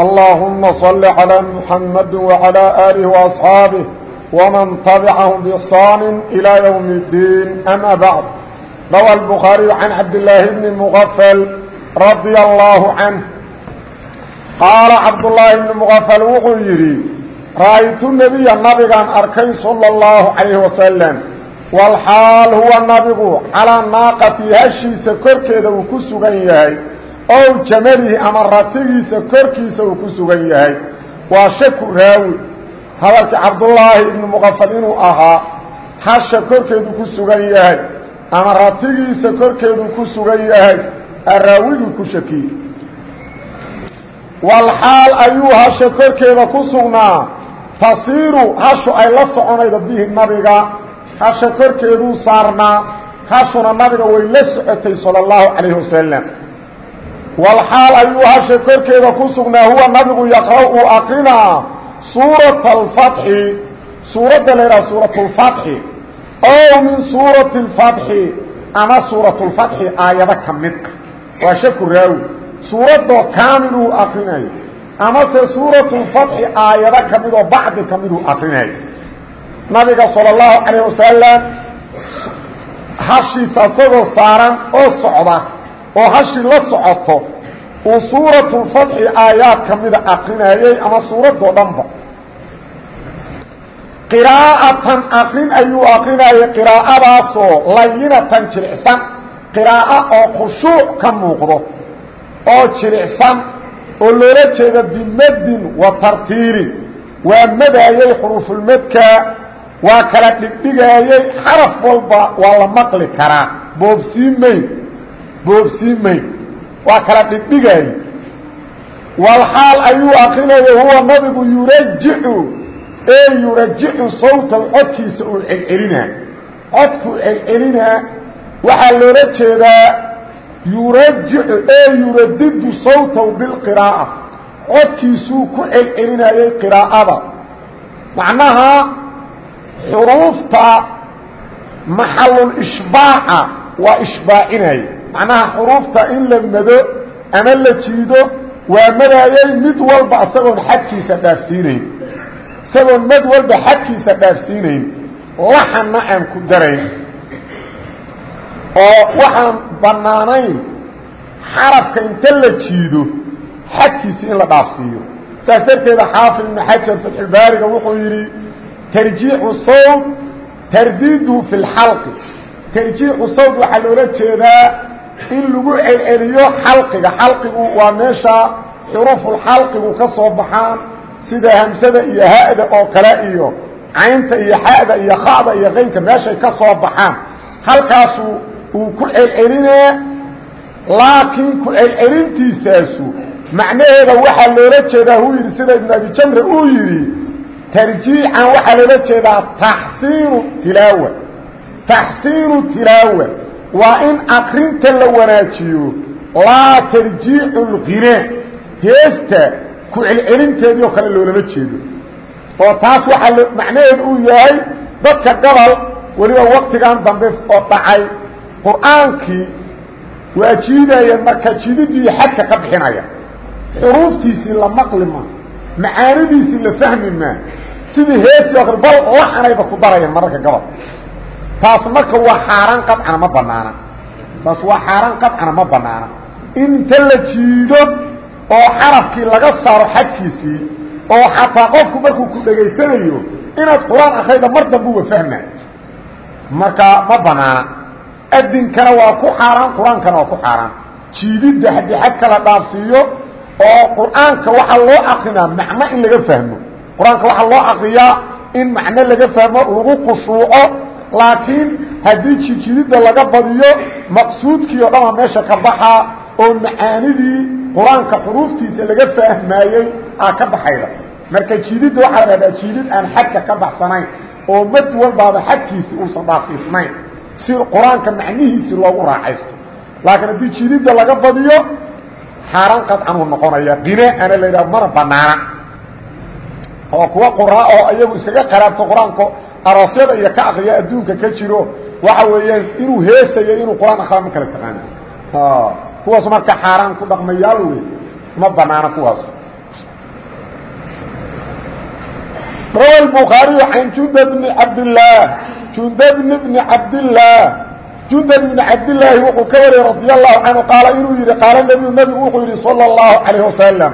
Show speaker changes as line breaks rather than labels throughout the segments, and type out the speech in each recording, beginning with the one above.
اللهم صل على محمد وعلى آله وأصحابه ومن تبعهم بإحصان إلى يوم الدين أما بعد روى البخاري عن عبد الله بن مغفل رضي الله عنه قال عبد الله بن مغفل وxuu yidhi رأيت النبي نaبigan arkay صلى الله عليه وسلم والxاal huwa nabigu calىa naaqati hashiisa korkeeda uu ku sugan yahay ow jamalihi ama ratigiisa korkiisa uu ku sugan yahay. Waa shaku raawi. Hadalkii cabdullaahi ibnu muqafal inuu ahaa hasha korkeedu ku sugan yahay ama ratigiisa korkeedu ku sugan yahay araawigii ku shakiyey walxaal ayuu hasha korkeeda ku sugnaa. Tasiiru hashu ay la soconaydo bihi nabiga. Hasha korkeeduu saarnaa. Hashuna nabiga way la socotay salى اllahu calayhi wasalam walxaal ayuu hasha korkeeda ku sugnaa huwa nabigu yaqra' uu akrinaa suurata alfatxi suuradda la yidhaha suuratulfatxi ow min suurati alfatxi ama suuratulfatxi aayado ka mid ah waa shaku raawi suuradoo kaamil uu akrinayo amase suuratulfatxi aayado ka mid oo bacdi ka mid uu akrinayo nabiga sala allahu calayh wasalam hashiisa asagoo saaran oo socda oo hashi la socoto uu suuratu lfatxi aayaad ka mida aqrinayey ama suuradoo dhanba. Qiraa'atan aqrin ayuu aqrinayay qiraa'adaasoo layinatan jilicsan qiraa'o oo khushuuc ka muuqdo oo jilicsan oo loola jeeda bimadin wa tartiilin. Waa madaayey xuruufulmadka waa kala dhigdhigaayey xaraf walba waa la maqli karaa. Boobsiimayn boobsiimayn waa kala dhigdhigaay walxaal ayuu akrinaya huwa nabigu yurajicu ee yurajicu sawtahu codkiisa uu celcelinaa codkuu celcelinaa waxaa loola jeedaa yurajicu ee yuradidu sawtahu bilqiraa'a codkiisuu ku celcelinayay qiraa'ada. Macnaha xuruufta maxalulishbaaca waa ishbaacinaya macnaha xuruufta in la mado ama la jiido waa madaayey mid walba isagoon xadkiisa dhaafsiinayn. Isagoon mad walba xadkiisa dhaafsiinayn. Laxanna aan ku darayn. Oo waxaan bannaanayn xarafka inta la jiido xadkiisi in la dhaafsiiyo. Saas darteeda xaafid ibnu xajar fatxulbaariga wuxuu yidhi tarjiixu sawt tardiiduhu fi lxalqi tarjiixu sawt waxaa loola jeedaa in lagu celceliyo xalqiga. Xalqigu waa meesha xurufulxalqigu ka soo baxaan sida hamsada iyo ha'da oo kale iyo caynta iyo xa'da iyo kha'da iyo qaynka meeshay ka soo baxaan. Halkaasu uu ku celcelinaa laakiin ku celcelintiisaasu macnaheeda waxaa loola jeedaa huu yidhi sida ibnu abi jamre uu yidhi tarjiican waxaa loola jeedaa taxsiinu tilaawa. Taxsiinu tilaawa waa in akrinta la wanaajiyo laa tarjiixu اlqinaa heesta ku celcelinteedii oo kale loolama jeedo. Oo taas waxaa macnaheedu uu yahay dadka gobol weliba waktigan dambe oo dhacay. Qur'aankii waa jiidayeen marka jididii xadka ka bixinaya. Xuruuftiisii la maqli ma macaanidiisii la fahmi maa sidii ku darayeen mararka gobol taas marka waa xaaraan qadcana ma banaana taas waa xaaraan qadcana ma banaana in inta la jiido oo xarafkii laga saaro xadkiisii oo xataa qofku markuu ku dhegaysanayo inaad qur'aan akrayda mar dambuba fahma marka ma banaana adinkana waa ku xaaraan qur'aankana waa ku xaaraan. Jiididda haddii xadka la dhaafsiiyo oo qur'aanka waxaa loo akrinaa macno in laga fahmo. Qur'aanka waxaa loo akriyaa in macno laga fahmo lagu khushuuco laakiin haddii jijididda laga badiyo maqsuudkii o dhan meesha ka baxaa oo macaanidii qur'aanka xuruuftiisa laga fahmaayey aa ka baxayda. Marka jiididda waxaa la dhahdaa jiidid aan xadka ka baxsanayn oo mad walbaaba xadkiisi uusan dhaafsiisnayn si qur'aanka macnihiisi loogu raacaysto. Laakiin haddii jiididda laga badiyo xaaraan qadcanuu noqonaya qine ana la yidhaha mana banaana oo kuwa quraa oo iyagu iskaga qaraabto aroosyada iyo ka akriya adduunka ka jiro waxa weeyaan inuu heesayo inuu qur-aan akraa ma kala taqaana kuwaas marka xaaraan ku dhaqmayaal wey ma banaana kuwaas rawa الbخaariي can jundb bni cabdالlah jundb bni cabdالlah jundb bni cabdالlaahi wuxuu ka wariyey radي الlahu canhu qaala inuu yihi qaala nbiyu nebigu wuxuu yihi salى الlahu عalيه wasaلم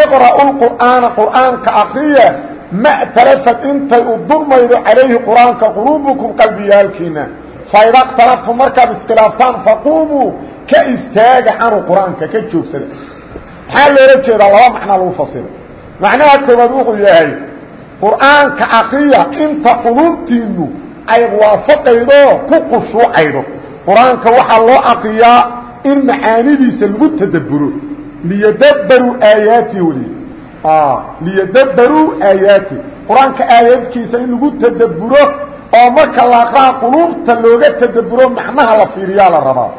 iqra'u الqur'aana qur'aanka akriya ma talafad intay u dulmaydo calayhi qur'aanka quluubukum qalbiyaalkiina faida اkhtalaftum markaad iskhilaaftaan faquumuu ka istaaga canhu qur'aanka ka joogsada maxaa loola jeedaa laba macnaa lagu fasiro macnaha koobaad wuxuu yahay qur'aanka akriya inta quluubtiinu ay waafaqaydo ku khushuucaydo qur'aanka waxaa loo akriyaa in macaanidiisa lagu tadabburo liyadabbaruu aayaati weli liyadabbaruu aayaati qur'aanka aayaadkiisa in lagu tadabburo oo marka la akraa quluubta looga tadabburo macnaha la fiiriyaa la rabaa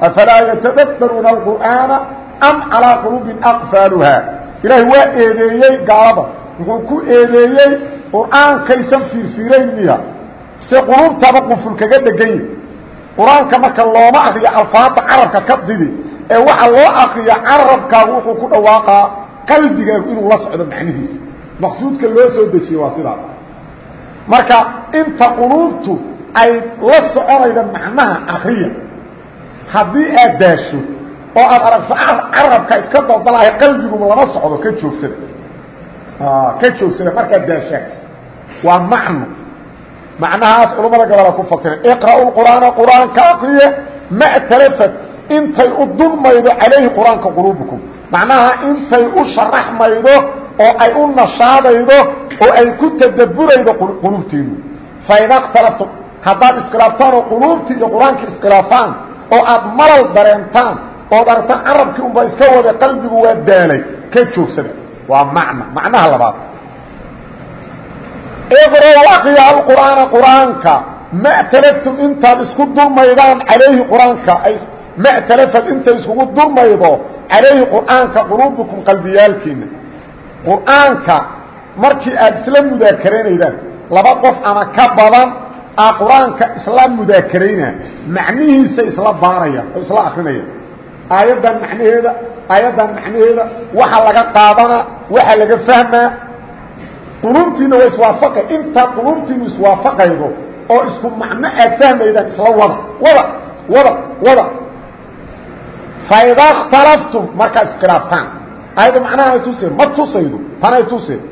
afalaa yatadabbaruuna alqur'aana am calaa quluubin aqfaaluha ilaahay waa eedeeyey gaalada wuxuu ku eedeeyey qur'aankaysan fiirfiirayn miya se quluubtaba quful kaga dhegan yahi qur'aanka marka looma akriyo alfaada carabka ka didi ee waxaa akriya qalbigaagu inuu la socdo macnihiisa. Maqsuudka loo soo dejiye waa sidaa. Marka inta quluubtu ay la soconayda macnaha akriya haddii aad daasho oo aad aragto carabka iska daldalahay qalbiguma lama socdo ka joogsada. Ka joogsada markaad daashaan waa macno. Macnahaas culammada gabola ku fasiran iqra'u qur'aana qur'aanka akriya ma talafad intay u dulmaydo calayhi qur'aanka quluubukum macnaha intay u sharaxmaydo oo ay u nashaadaydo oo ay ku tadabburaydo quluubtiinu faida اkhtalaftum haddaad iskhilaaftaan oo quluubtii iyo qur'aanka iskhilaafaan oo aad malal dareentaan ood aragtaan carabkii unba iska wada qalbigu waa daalay ka joogsada. Waa macna macnaha labaad. Iqra'u akriya alqur'aana qur'aanka. Ma talaftum intaad isku dulmaydaan calayhi qur'aanka. Ma talafad intay iskugu dulmaydo calayhi qur'aanka quluubukum qalbiyaalkiina qur'aanka markii aad isla mudaakaraynaydan laba qof ama ka badan a qur'aanka isla mudaakarayna macnihiisa isla baaraya oo isla akrinaya aayaddan macnaheeda aayaddan macnaheeda waxa laga qaadana waxa laga fahmaa quluubtiina waa iswaafaqay intaad quluubtiinu iswaafaqaydo oo isku macno aad fahmaydaan isla wada wada wada wada faida اkhtalaftum markaad iskhilaaftaan ayadda macnaha ay tuseen ma tusaydo tan ay tuseen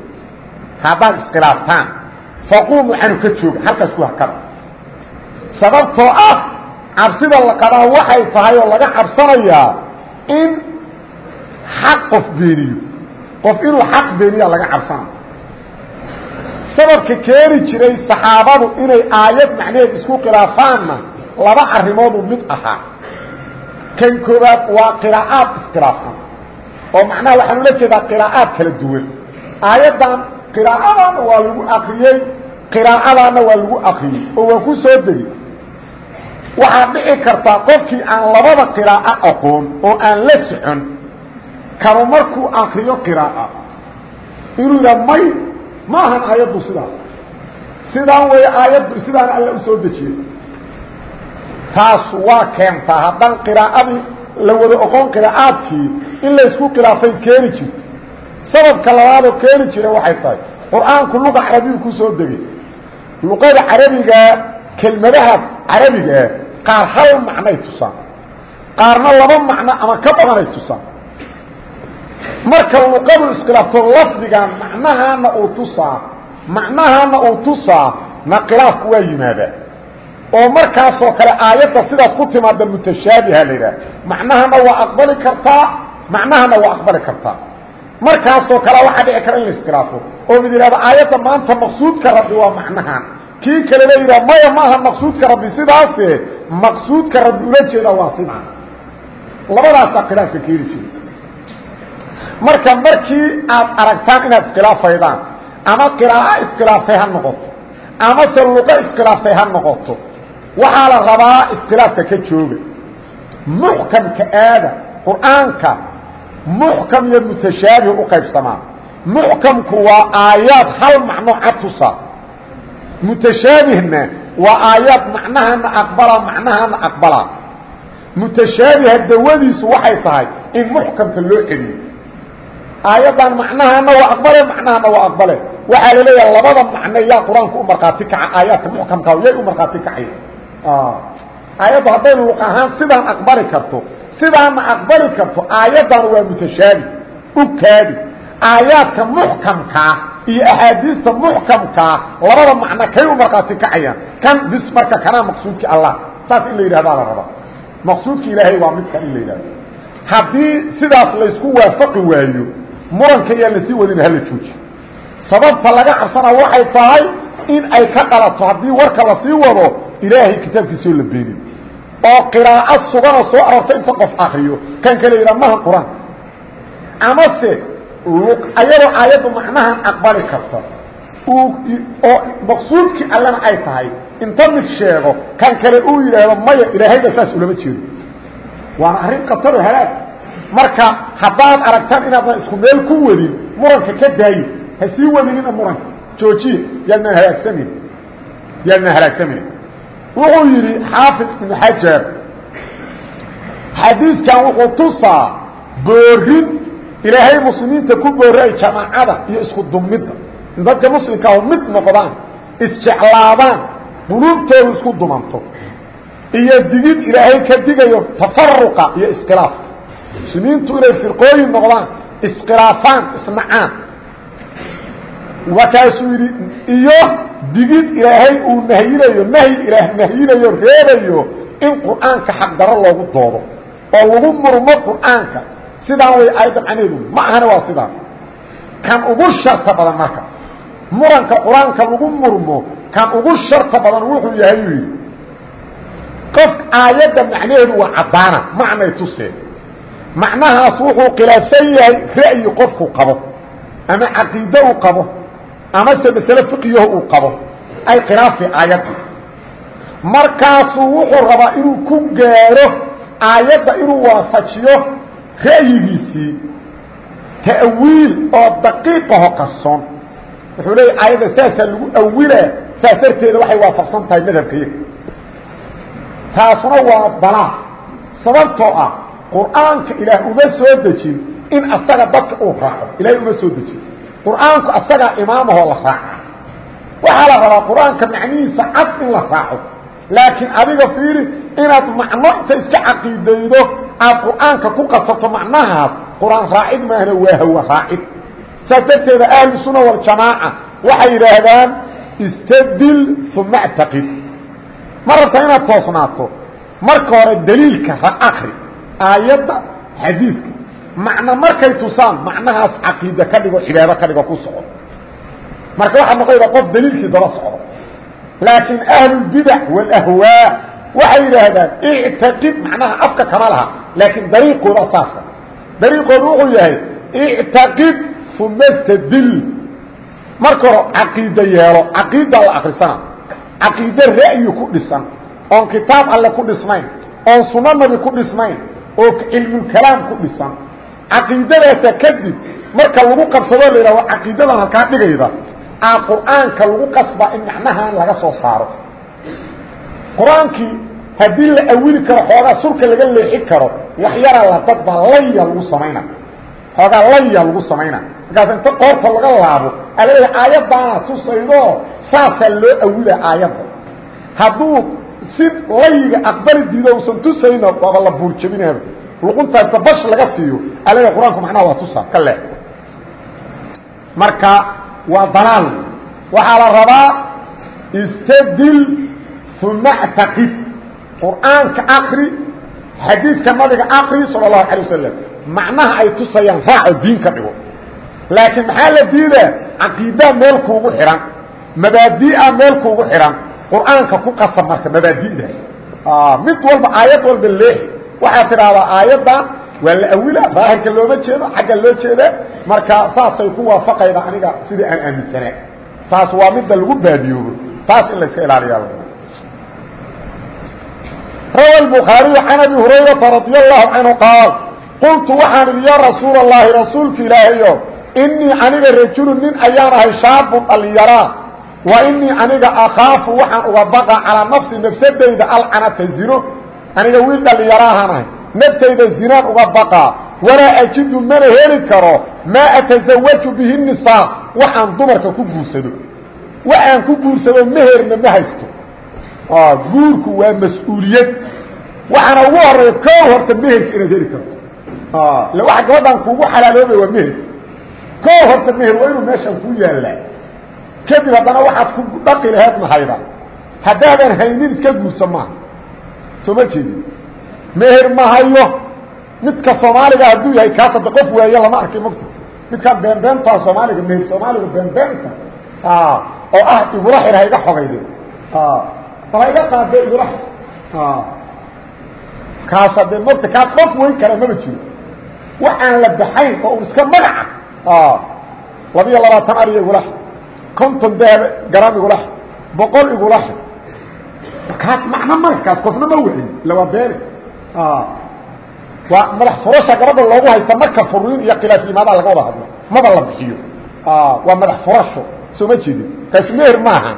haddaad iskhilaaftaan faquumuu canu ka jooga halkaas ku hakada sababtoo ah cabsida la qabaa waxay tahay oo laga cabsanayaa in xaq qof beeniyo qof inuu xaq beeniya laga cabsanayo sababka keeni jiray saxaabadu inay aayad macnaheed isku khilaafaanna laba arrimoodu mid ahaa kan koobaad waa qiraa'aad iskhilaafsan oo macnaha waxaan ula jeedaa qiraa'aad kala duwan. Aayaddan qiraa'adaana waa lagu akriyey qiraa'adaana waa lagu akriyey. Oo waa ku soo degi waxaa dhici kartaa qofkii aan labada qiraa'o aqoon oo aan la socon kanu markuu akriyo qiraa'a inuu yidhaha may ma ahan aayaddu sidaas. Sidaan way aayaddu sidaan alla u soo dejiyey taas waa keentaa haddaan qiraa'adii la wada oqon qiraa'aadkii in laysku khilaafay keeni jirto. Sababka labaadoo keeni jira waxay tahay qur'aanku luqa carabiyu ku soo degay. Luqada carabigaa kelmadaha carabigaa qaar hal macnay tusaan. Qaarna laba macno ama ka badanay tusaan. Marka luqadu iskhilaafto lafdigan macnahaana uu tusaa macnahaana uu tusaa na khilaafku waa yimaadaa oo markaasoo kale aayadda sidaas ku timaada mutashaabiha la yidhaha macnahana waa aqbali kartaa macnahana waa aqbali kartaa markaasoo kale waxaa dhici kara in la iskhilaafo oo mid yidhahdo aayadda maanta maqsuudka rabbi waa macnahan. Kii kalena yidhah maya maaha maqsuudka rabbi sidaase maqsuudka rabbi ula jeeda waa sidaa. Labadaasaa khilaafka keeni jira marka markii aad aragtaan inaad iskhilaafaydaan ama qiraa'o iskhilaaftay ha noqoto amase luqo iskhilaaftay ha noqoto waxaa la rabaa iskhilaafka ka jooga. Muxkamka aada qur'aanka muxkam iyo mutashaabih u qaybsamaa muxkamku waa aayaad hal macno cad tusa mutashaabihna waa aayaad macnahana aqbala macnahana aqbala. Mutashaabiha dawadiisu waxay tahay in muxkamka loo celiyo. Aayaddan macnahana waa aqbale macnahana waa aqbale. Waxaa la leeyaha labada macno yaa qur'aanka u markhaati kaca aayaadka muxkamka yay u markhaati kacaya aayaddu hadday luq ahaan sidaan aqbali karto sidaana aqbali karto aayaddan waa mutashaabih u kaadi aayaadka muxkamkaa iyo axaadiista muxkamkaa labada macno kay u markhaati kacayaan kan bis marka kanaa maqsuudkii allah saas in la yidhahdaa la rabaa maqsuudki ilaahay waa midkan in la yidhahdo haddii sidaas laysku waafaqi waayo muranka iyaan la sii wadin hala jooji sababta laga cabsana waxay tahay in ay ka dhalato haddii warka la sii wado ilaahay kitaabkiisoo la beenin oo qiraa'o sugana soo aroorta inta qof akriyo kan kale yidhaa maha qur'aan. Amase ayadoo aayaddu macnahan aqbali karta oo maqsuudkii allena ay tahay inta mid sheego kan kale uu yidhaahdo maya ilaahayba saas ulama jeedo waana arrin khataro halaag. Marka haddaad aragtaan inaadna isku meel ku wadin muranka ka daayi ha sii wadinina muranka. Joojiye yaadnaan halaagsamin yaadnaan halaagsamin wuxuu yidhi xaafid ibnu xajar xadiidkan wuxuu tusaa boorin ilaahay muslimiinta ku boorray jamaacada iyo isku dumidda in dadka muslimkaahu mid noqdaan isjeclaadaan quluubtoodu isku dumanto. Iyo digid ilaahay ka digayo tafaruqa iyo iskhilaafka muslimiintu inay firqooyin noqdaan iskhilaafaan isnacaan markaasuu yidhi iyo digid ilaahay uu nahyinayo nahyi ilaah nahyinayo reebayo in qur'aanka xaqdaro loogu doodo oo lagu murmo qur'aanka. Sidaan way aayadda macnaheedu ma ahana waa sidaan kan ugu sharta badan marka muranka qur'aanka lagu murmo kan ugu sharta badan wuxuu yahay uu yidhi qof aayadda macnaheedu waa caddaana macnay tuseen macnahaas wuxuu khilaafsan yahay ra'yi qofku amase masale fiqiyaho uu qabo ay khilaafi aayadda markaasuu wuxuu rabaa inuu ku gaaro aayadda inuu waafajiyo ra'yigiisii ta'wiil oo daqiiqaho qarsoon. Wuxuu leeya aayadda saasaa lagu awilaa saas darteeda waxay waafaqsan tahay madhabkaiyaga taasuna waa dalaa sababtoo ah qur'aanka ilaah uma soo dejin in asaga dadka uu raaco ilahay uma soo dejin qur'aanku asagaa imaamahoo la raaca waxaa la rabaa qur'aanka macnihiisa cad in la raaco. Laakiin adiga fiiri inaad macno inta iska caqiidaydo aad qur'aanka ku qasato macnahaas qur'aan raacid maahna waa hawa raacid. Saas darteeda ahlu sunna waljamaaca waxay yidhaahdaan istadil uma اctaqid ma rabta inaad toosnaato? Marka hore daliilka ra akri aayadda xadiidka macno markay tusaan macnahaas caqiida ka dhigo cibaado ka dhigo ku soco marka waxaad noqonayda qof daliilkii daba socdo. Laakiin ahlulbidac wاlahwaa waxay yidhaahdaan ictaqid macnaha afka kama laha laakiin dariiqooda saasa. Dariiqoodu wuxuu yahay ictaqid uma stadil marka hore caqiida yeelo. Caqiida la akrisana caqiide ra'yi ku dhisan. Oon kitaab alle ku dhisnayn. Oon suno nabi ku dhisnayn. Oo cilmulkalaam ku dhisan caqiidadaasa kadib marka lagu qabsadoo la yidhahdo caqiidadan halkaa dhigayda aa qur'aanka lagu qasba in macnahan laga soo saaro. Qur'aankii haddii la awili karo xoogaa surka laga leexi karo wax yaraa la dadba laya lagu samayna. Xoogaa laya lagu samayna. Markaas inta qoorta laga laabo alaleeya aayaddaana tusaydo saasaa loo awila aayadda. Hadduu si layiga aqbali diido usan tusayno waaba la buurjabinaaba luqunta inta bash laga siiyo alaleeya qur-aanku macnaha waa tusa ka leex marka waa dalaal waxaa la rabaa istadil uma اctaqid qur'aanka akri xadiidka nabiga akri salى الlahu alيه wasalam macnaha ay tusayaan raaco diin ka dhigo laakiin maxaa la diidaa caqiidaa meel kuugu xidhan mabaadi'a meel kuugu xidhan qur'aanka ku qasab marka mabaadi'daas mid walba aayad walba leexi waxaad tidhaahdaa aayadda waa la awila daahirka looma jeedo xagga loo jeeda marka saasay ku waafaqayda aniga sidai aan aaminsana taas waa midda lagu baadiyoobo taas in layska ilaaliya rawa bukhaariyu can abi hurayraa radia allahu canhu qaal qultu waxaan idhi yaa rasuul اllahi rasuulka ilaahayo inii aniga rajulun nin ayaan ahay shaabun dhallinyaraa wa inii aniga akhaafu waxaan uga baqa calaa nafsi nafsadayda alcanata zino aniga wiil dhallinyaraahaan ahay. Naftayda zinaan uga baqaa walaa ajidu mana heli karo. Maa atasawaju bihi nisaa waxaan dumarka ku guursado. Waxaan ku guursado meherna ma haysto. Guurku waa mas'uuliyad. Waxaana ugu horreeya koo horta meherka inaad heli karto. Ille waxa gabadhaan kuugu xalaaloobay waa meher koo horta meher waa inuu meeshaan ku yaallaa kadib haddana waxaad ku dhaqi laheed mahayda haddaadan haynin iska guursa soo ma jeedi meher ma hayo midka soomaaliga hadduu yahay kaas hadda qof waaye lama arkay mafta midkaan beenbeentaa soomaaliga meher soomaaliga beenbeenta oo ah igula xir ha iga xogayde bal ha iga qaade igula xir kaas hadee mota kaas qof weyn kara maba jiro. Waxaan la baxayn oo un iska magaca. Labiyo labaatan ariya igula xir konton dahab garam igula xir boqol igula xir kaas macno male kaas qofna ma wixin ila waa beene waa madax furasha gabadha loogu haysta marka furriin iyo khilaaf imaadaa laga wada hadlo. Maba la bixiyo. Waa madax furasho soo ma jeedin. Kaas meher maaha.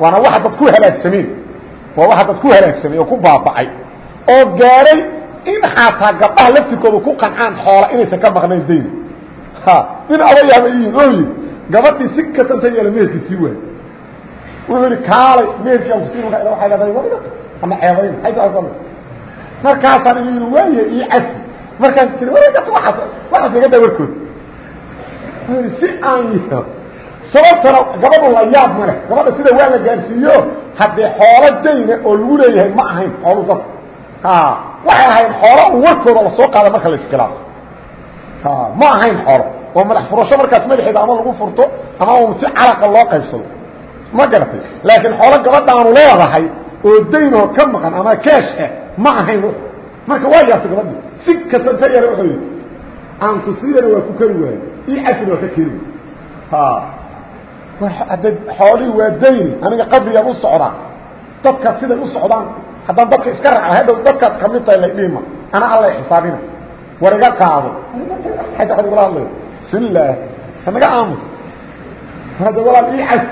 Waana waxa dad ku halaagsameen waa waxa dad ku halaagsamay oo ku baaba'ay oo gaaray in xataa gabdhaha laftirkooda ku qancaan xoola inaysan ka maqnayn dayn nin adayaaba iyiin oo yidhi gabadhii si kastanta yeela meherkii sii waay wuxuu yidhi kaalay meherkii aan kusiin waay leedahay wariga ama ceebayn hayta markaasaan inu yidhi waaye ii cafi markaas tiri wareegata waaas waxaas naga daa warkood si aan yio sababtana gabadhu la yaab ma leh. Gabadha sida waa la gaarsiiyo haddee xoolo dayna oo lagu leeyahay ma ahayn xoolu dad. Waxay ahayn xoolo un warkooda la soo qaada marka la iskhilaafo ma ahayn xoolo. Oo madax furasho markaas madaxeeda ama lagu furto ama un si calaqa loo qaybsado ma garatay. Laakiin xoolo gabadhaanu leedahay oo daynoo ka maqan ama keesh ah ma ahayn marka waa yaabtay gabadhii. Si kasta inta yara wuxuu yidhi aan ku siiyana waa ku kari waayo ii casina waa ka keeni hadda xoolihii waa dayni aniga qabriyaan u socdaa dadkaas siday u socdaan haddaan dadka iska raaca hadhow dadkaas ka mid tahay laydhiima ana alla xisaabina. War iga qaado. Agga ad igula hadlayo bismillaah hanaga aamus. Hadda walaal ii cas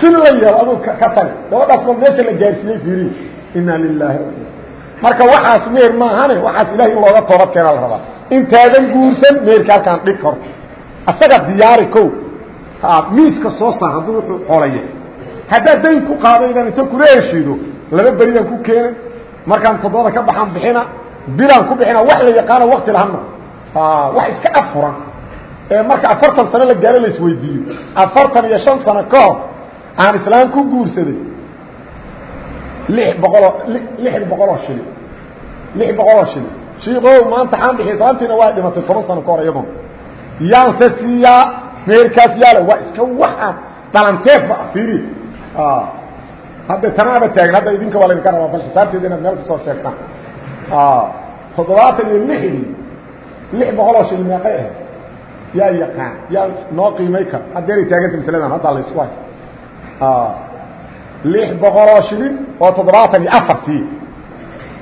si la yeelo aduu ka tag gabadhaas ma meesha la gaarsiiyey fiiriy inaa lilaahi marka waxaas meer maahane waxaas ilahay in looga toobad keena la rabaa. Intaadan guursan meerka halkaan dhig hor asaga diyaari ko miiska soo saar hadduu wuxuu xoolaya haddaad dayn ku qaadaydan inta kula heshiido laba beridan ku keenay. Markaan toddobada ka baxaan bixina bilaan ku bixina wax la yaqaano wakti lahana wax iska afuran ee marka afartan sano la gaaro la isweydiiyo afartan iyo shan sano ka hor aan islaam ku guursaday lix boqoloo lix boqoloo shilin lix boqoloo shilin. Shiikow maanta xaan bixiy saantiina waa dhimatay toban sano ka hor iyadun yaanse siiyaa meerkaas yaale waa iska waxaan dhalanteedba fiiri. Hadda tanaaba taagan hadda idinka waa laydinka rabaa bal xisaabteeda inaad meel ku soo sheegtaan. Toddobaatan iyo lixdii lix boqoloo shilin meeqay ahayd yaa yaqaan yaa noo qiimay kara haddeeray taaganta masaladan haddaa la isku haysa lix boqoloo shilin oo toddobaatan iyo afartii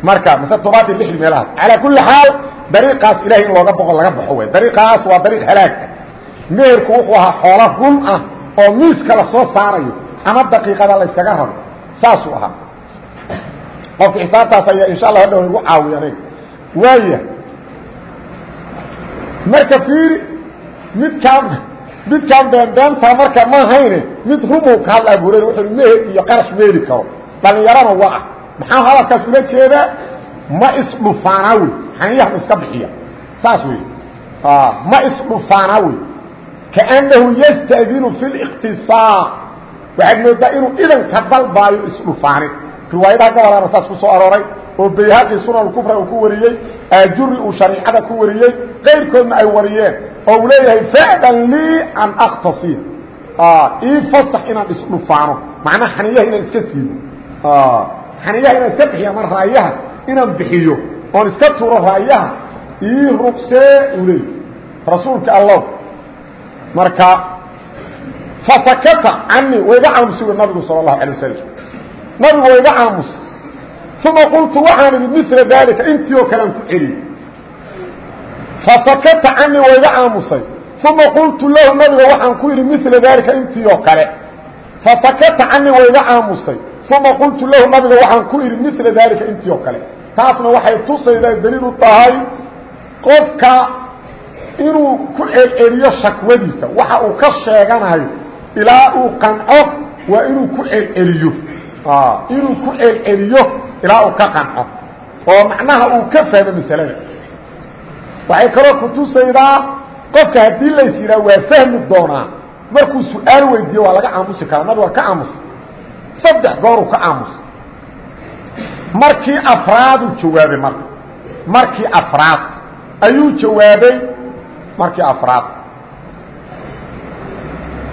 marka mase toddobaatan iyo lixdii meelahaas calaa kulli xaal dariiqaas ilahay in looga boqo laga baxo wey dariiqaas waa dariiq halaagka meherku wuxuu ahaa xoolo run ah oo miiska la soo saarayo ama daqiiqada la yskaga rabo. Saasuu ahaa. Qofka xisaabtaas ayaa insha allah hadha igu caawiya aniga waaya marka fiiri midkaan midkaan beenbeentaa marka ma hayne mid rumuu ka hadla abu hurayra wuxuu meher iyo qarash meeri karo. Dhallinyarana waa ah. Maxaa hadalkaas ula jeedaa? Ma isdhufaanaa wey. Xaniyaha iska bixiya. Saas wey. Ma isdhufaanaa wey. Kaannahu yastadinu fi liqtisaa waxaad moodaa inuu idanka dalbaayo isdhufaanin riwaayadaha gabalana saas ku soo arooray oo bayhaqi sunan kufra uu ku wariyey aajuri uu shariicada ku wariyey qayrkoodna ay wariyeen oo uu leeyahay fadan lii an aktasiya ii fasax inaan isdhufaano macnaa xaniyaha inaan iska siibo xaniyaha inaan iska bixiyo ama raayaha inaan bixiyo oon iska turo raayaha ii rugsee uu leey rasuulka allah marka fasakata canii wayga aamusi wy nabigu sal اlahu alay wasalam nabigu wayga aamusa uma qultu waxaan idhi mila daalika intii oo kale aan ku celiyey fasakata canii wayga aamusay. Uma qultu lahu nabiga waxaan ku yidhi mila daalika intii oo kale. Fasakata canii wayga aamusay. Uma qultu lahu nabiga waxaan ku idhi mila daalika intii oo kale. Taasna waxay tusaydaa daliil u tahay qofka inuu ku celceliyo shakwadiisa. Waxa uu ka sheeganayo ilaa uu qanco waa inuu ku celceliyo. Inuu ku oo macnaha uu ka fahmo waxay kaloo kutusaydaa qofka haddii lays yidhaha waa fahmi doonaa markuu su-aal weydiiyo waa laga aamusi karaa nabi waa ka aamusa saddex gooruu ka aamusa markii afraaduu jawaabay marka markii afraad ayuu jawaabay markii afraad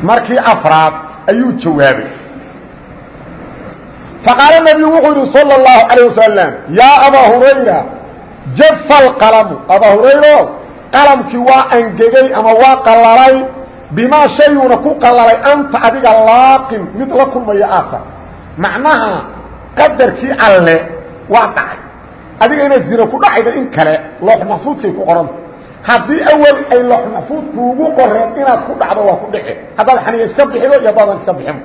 markii afraad ayuu jawaabay faqaala nebiyu wuxuu yidhi salى الlahu عalيه wasalam yaa abaa hurayra jafa alqalamu abaa hurayro qalamkii waa angegay ama waa qalalay bimaa shayuuna ku qalalay anta adiga laaqin mid la kulmaya aata. Macnaha qadarkii alle waa dhacay. Adiga inaad zina ku dhacayda in kale loox maxfuudkay ku qoranta haddii awel ay loox maxfuud kuugu qoreen inaad ku dhacdo waa ku dhici. Haddaad xaniya iska bixido iyo haddaadan iska bixin.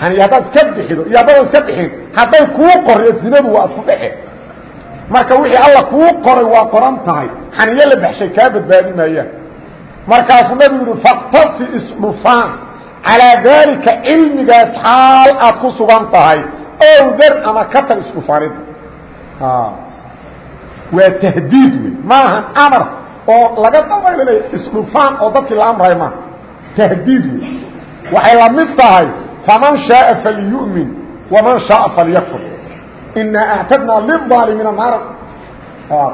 Xaniya haddaad iska bixido iyo haddaadan iska bixin hadday kuu qoreen zinadu waa ad ku dhici marka wixii alla kuu qoray waa qoran tahay. Xaniyo la baxshay kaa badbaadi maayaan markaasuu nabigu yihi faktasi isdhufaan calaa daalika cilmigaas xaal aad ku sugan tahay. Ow dar ama ka tag isdhufaanida waa tahdiid wey maahan amar oo laga dabaylanayo isdhufaan oo dadkii la amrayo maaha tahdiid wey waxay la mid tahay faman shaaa falyu'min waman shaaa falyakfur inaa actadnaa lilaalimiina naara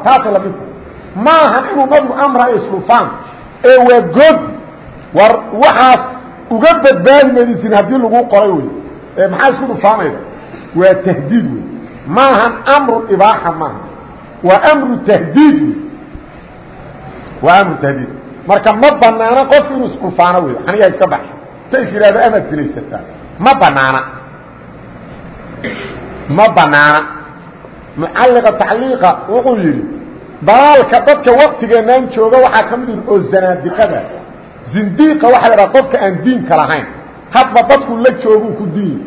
taasay la mid tahay maahan inuu nabigu amrayo isdhufaan ee waa goodi war waxaas uga badbaadi maydisin haddii lagu qoray wey ee maxaa isku dhufaanayda waa tahdiid wey maahan amru ibaaxa maaha waa amru tahdiid wey waa amru tahdiid marka ma banaana qofku inuu isdhufaano wey xaniyaa iska baxsho ta is yidhahdo amaad sinaysataa ma banaana ma banaana. Mucalliqa tacliiqa wuxuu yidhi dalaalka dadka waktigeenaan jooga waxaa ka mid ihi oo zanaadiqada zindiiqa waxaa la dhaha qofka aan diinka lahayn. Hadba dadku la jooguu ku diin.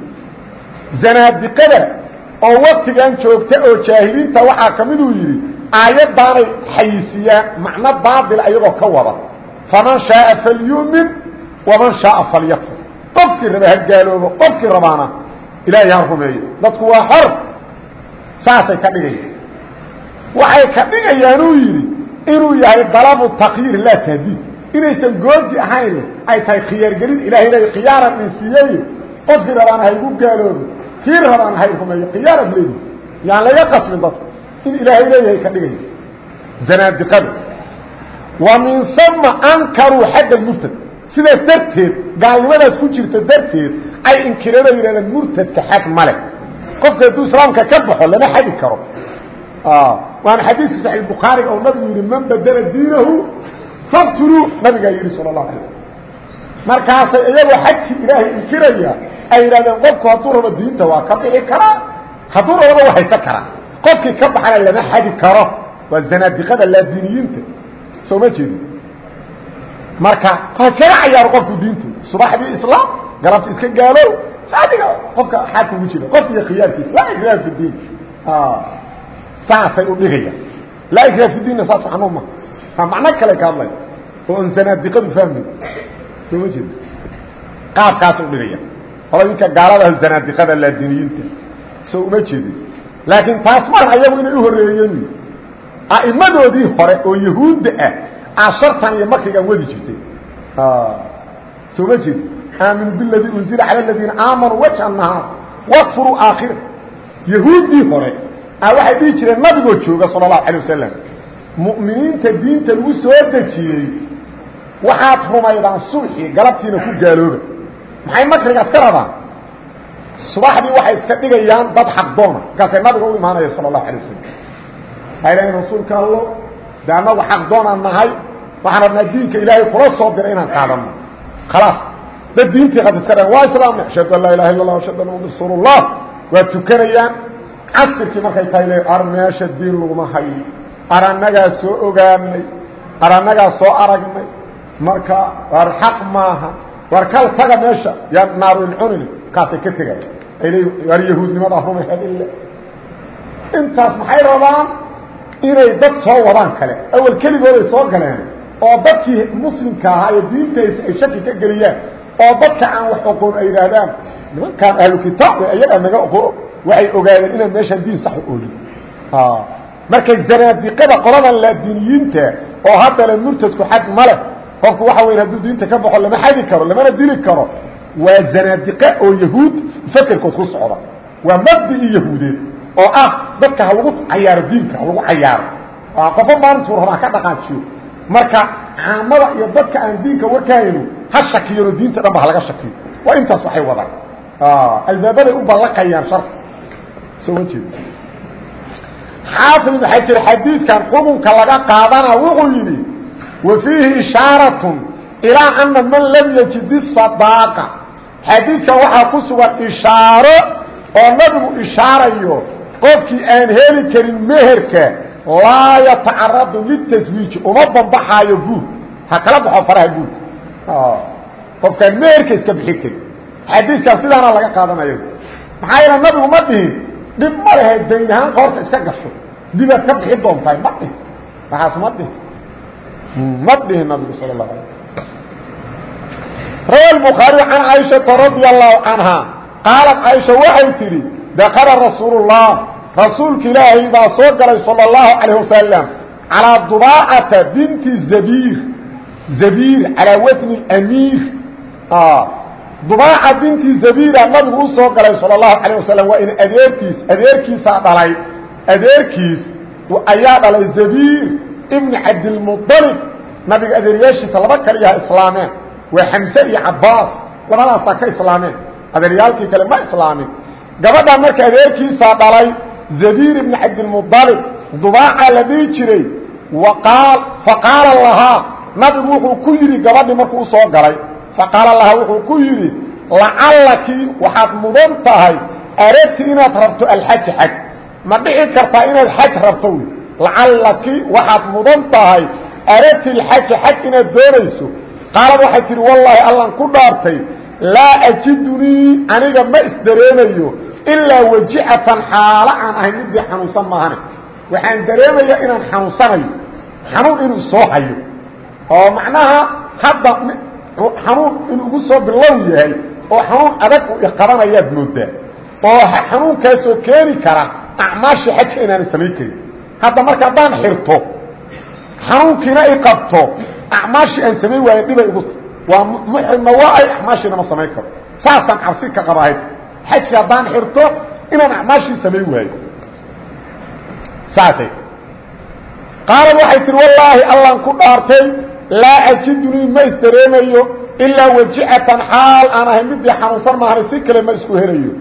Zanaadiqada oo waktigan joogta oo jaahiliinta waxaa ka miduu yidhi aayaddaanay xayisiyaan macno baadila iyagoo ka wada. Faman shaaa falyu'min waman shaaa falyakfur. Qofkii raba ha gaaloobo qofkii rabaana ilaahay ha rumeeyo. Dadku waa xor. Saasay ka dhigayaan. Waxay ka dhigayaanuu yidhi inuu yahay dalabu takyiir laa tahdiid inaysan goodi ahayn ay tahay khiyaargelin ilahay leey khiyaaran in siiyey. Qofkii rabaana haygu gaaloobo kii rabaana hay rumeeyo. Khiyaarad leedi yaan laga qasbin dadka in ilaahay leeyahay ka dhigaya zanaadiqada wa min uma ankaruu xagga murtad sidaas darteed gaalnimadaas ay inkireen oo yidhahdeen murtadka xad male qofka hadduu islaamka ka baxo lama xadi karo. Waana xadiiska saxiix bukhaariga oo nabigu yidhi man badela diinahu faqtuluu nabigaa yidhi sala allahu alay markaasay iyagoo xajkii ilaahay inkiraya ay yidhahdeen qofku hadduu rabo diinta waa ka bixi karaa hadduu rabona waa haysan karaa qofkii ka baxana lama xadi karo. Waa zanaadiqada laadiniyiinta soo ma jeedi marka haskaga cayaaro qofku diintu subaxdii islaam galabta iska gaalo adiga qofka xaadka ugu jira. Qof iyo khiyaarkiisa laa ikraha fi diin. Saasay u dhigayaan. Laa ikraha fi diinna saas macnuu ma. Macno kale ka hadlaya oo on zanaadiqadu fahmay soo ma jeedi qaabkaasay udhigayaan qolooyinka gaaladaha zanaadiqada laadiniyiinta soo uma jeedin laakiin taas maan ayagu inay u horreeyeen. A'immadoodii hore oo yahuudda ah aa shartan iyo makrigan wadi jirtay. Soo ma jeedin aaminu biladii unzila cala aladiina aamanuu wajha nahaar wakfuruu aakhira yahuuddii hore a waxay dhihi jireen nabigoo jooga sala allahu alay wasalam mu'miniinta diinta lagu soo dejiyey waxaad rumaydaan subxii galabtiina ku gaalooba. Maxay makrigaas ka rabaan? Subaxdii waxay iska dhigayaan dad xaqdoona markaasay nabiga u imaanaya sala allahu alay wasalam waxay dhahayn rasuulka allo de annagu xaqdoonaan nahay waxaan rabnaa diinka ilaahay kula soo diray inaan qaadano. Khalaas. Dad diintii qad iska dhahan waa islaamna ashhadu an laa ilaha illa allah ashhadu anna muxamad rasuulullah. Waa tukanayaan. Casirkii markay tahay le ar meesha diin laguma hayo. Ar annagaa soo ogaanay ar annagaa soo aragnay. Marka war xaq maaha. War kal taga meesha yaa naaruilcunini kaasay ka tegay ay le war yahuudnimada rumayhadille intaas maxay rabaan inay dad soo wadaan kale. Awal keligooday soo galeen. Oo dadkii muslimka ahaa ee diintaysa ay shaki ka geliyaan. Oo dadka aan wax oqoon ay yidhaahdaan nimankaan ahlu kitaab ayagaa naga waxay ogaadeen inaan meeshaan diin sax u oolin. Markay zanaadiqada qoladan laadiniyiinta oo haddana murtadku xad ma leh. Qofku waxa weya hadduu diinta ka baxo lama xadi karo lamana dili karo. Waa zanaadiqe oo yahuud fakerkood ku socda. Waa mabdii yahuudeed oo ah dadka ha lagu cayaaro diinka ha lagu cayaaro. Qofo maalintuu rabaa ka dhaqaajiyo. Marka caamada iyo dadka aan diinka warkaaynu ha shakiyano diinta dhan ba halaga shakiyo. Waa intaas waxay wadaan. Albaabaday u ballaqayaan sharka soo ma jeed xaafid ibn xajar xadiidkan xukunka laga qaadana wuxuu yidhi wa fiihi ishaaratun ilaa ana man lam yajid isadaaqa xadiidkan waxaa ku sugan ishaaro oo nabigu ishaarayo qofkii aan heli karin meherka laa yatacaradu litaswiiji uma bambaxaayo guur ha kala baxo faraha guurka qofkaan meherka iska bixin karin xadiiskaan sidaana laga qaadanayo maxaa yeele nabigu ma dhihin dhib ma lehe dayn ahaan qoorta iska gasho dibaad ka bixi doontahay ma dhihin waxaas ma dhihin ma dhihin nabigu sal اlahu alay rawa الbukhaariي can caiشhaةa radي الlahu canha qaalat caiشha waxay tidhi dakala rasuul الlah rasuulka ilaahay baa soo galay salى الlahu عalيه wasalam calىa dubaacata binti zabiir zabiir calىa wasni amiir dubaaca binti zabiira nabigu u soo galay salى الlahu عalيه wasalam waa in adeerkiis adeerkiisaa dhalay adeerkiis ayaa dhalay zabiir ibni cabdilmuطalib nabiga adeeryaashiisa laba kaliyaha islaameen waa xamse iyo cabaas labadaasaa ka islaameen adeeryaalkii kale ma islaamin gabadhan marka adeerkiisaa dhalay zabiir ibni cabdilmuطalib dubaaca la dhihi jiray faqaala lahaa nabigu wuxuu ku yidhi gabadhii markuu u soo galay faqaala lahaa wuxuu ku yidhi lacallaki waxaad mudan tahay aragti inaad rabto alxaji xaj ma dhici kartaa inaad xaj rabto wy lacallaki waxaad mudan tahay aragti alxaja xaj inaad doonayso. Qaalad waxay tihi wallaahi allan ku dhaartay laa ajidunii aniga ma isdareemayo ilaa wajicatan xaalo aan ahay midii xanuunsan maahane. Waxaan dareemayaa inaan xanuunsanayo. Xanuun inuu soo hayo. Oo macnaha hadda xanuun inuu ugu soo bilow yahay oo xanuun adag u iqabanayaad moodaa. Oo xanuunkaasoo keeni kara acmaashii xajka inaanay samayn karin. Hadda marka haddaan xirto xanuunkiina i qabto acmaashii aan samayn waayo dhibay ugu waa muxrimna waa ay samayn karo. Saasaan cabsi ka qabahay xajkii haddaan xirto inaan acmaashii samayn waayo. Saasay. Qaalad waxay tihi wallaahi allaan ku dhaartay laa ajidunii ma isdareemayo ilaa wajicatan xaal aan ahay midii xanuunsan maahana si kale ma isku helayo.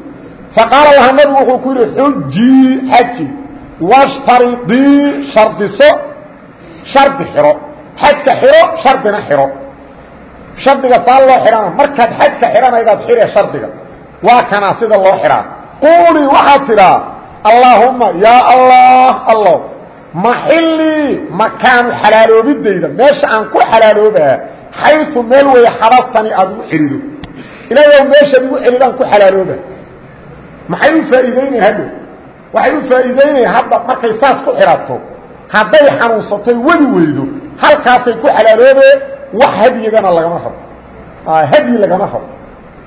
Faqaala laha nabigu wuxuu ku yidhi xujii xaji washtaridii shardiso shardi xiro. Xajka xiro shardina xiro. Shardiga saa loo xihana markaad xajka xidhanaydaad xire shardiga waa kanaa sida loo xidhaa quulii waxaad tidhaa allaahumma yaa allah allow maxilii makaanu xalaaloobidayda meesha aan ku xalaaloobaa xayu meel weeye xabastani aad igu xidhido. Ilaahow meeshaad igu xidhidaan ku xalaalooba maxay u faa'iideynaya hadhow waxay u faa'iideynaya hadda markay saas ku xidhato. Hadday xanuunsatay wadi weydo halkaasay ku xalaaloobee wax hadyigana lagama rabo. Hadyi lagama rabo.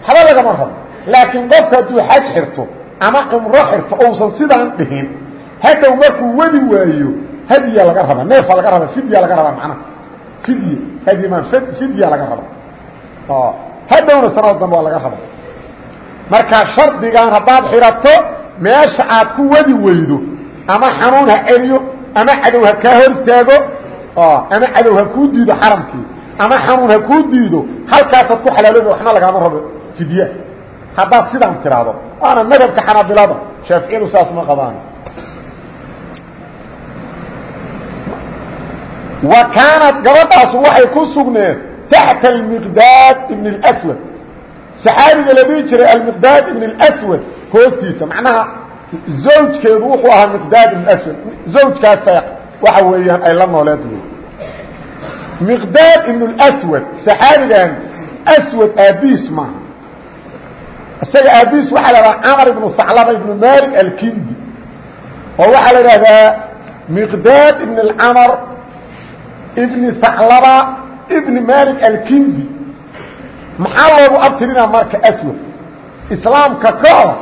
Haba lagama rabo laakiin qofka hadduu xaj xirto ama cumro xirto ousan sidaan dhihin hadhow markuu wadi waayo hadya laga raba neefa laga raba fidya laga rabaa macnaha. Fidya hadyi maan fidya laga raba. Hadhowna sanada dambe waa laga raba. Marka shardigan haddaad xidhato meesha aad ku wadi weydo ama xanuun ha celiyo ama cadow ha kaa hor istaago ama cadow ha kuu diido xaramkii ama xanuun ha kuu diido halkaasaad ku xalaalooba waxna lagaama rabo. Fidya haddaad sidaan tiraahdo waana madhabka xanaabilada shaaficiyadu saas ma qabaan wa kaanat gabadhaasu waxay ku sugneed taxta almiqdaad ibn اlswad saxaabiga la dhihi jiray almiqdaad ibn اlswad hoostiisa macnaha zawjkeedu wuxuu ahaa miqdaad ibn aswad zawjkaasa waxa weeyaan ay la nooleed miqdaad ibn اlswad saxaabigan aswad aabiis maaha isaga aabiis waxaa la dhahaa camar ibnu saclaba ibnu malik alkindi oo waxaa la idhahdaa miqdaad ibn اcamar ibni saclaba ibni malik alkindi. Maxaa loogu abtirinaa marka aswad? Islaamka ka hor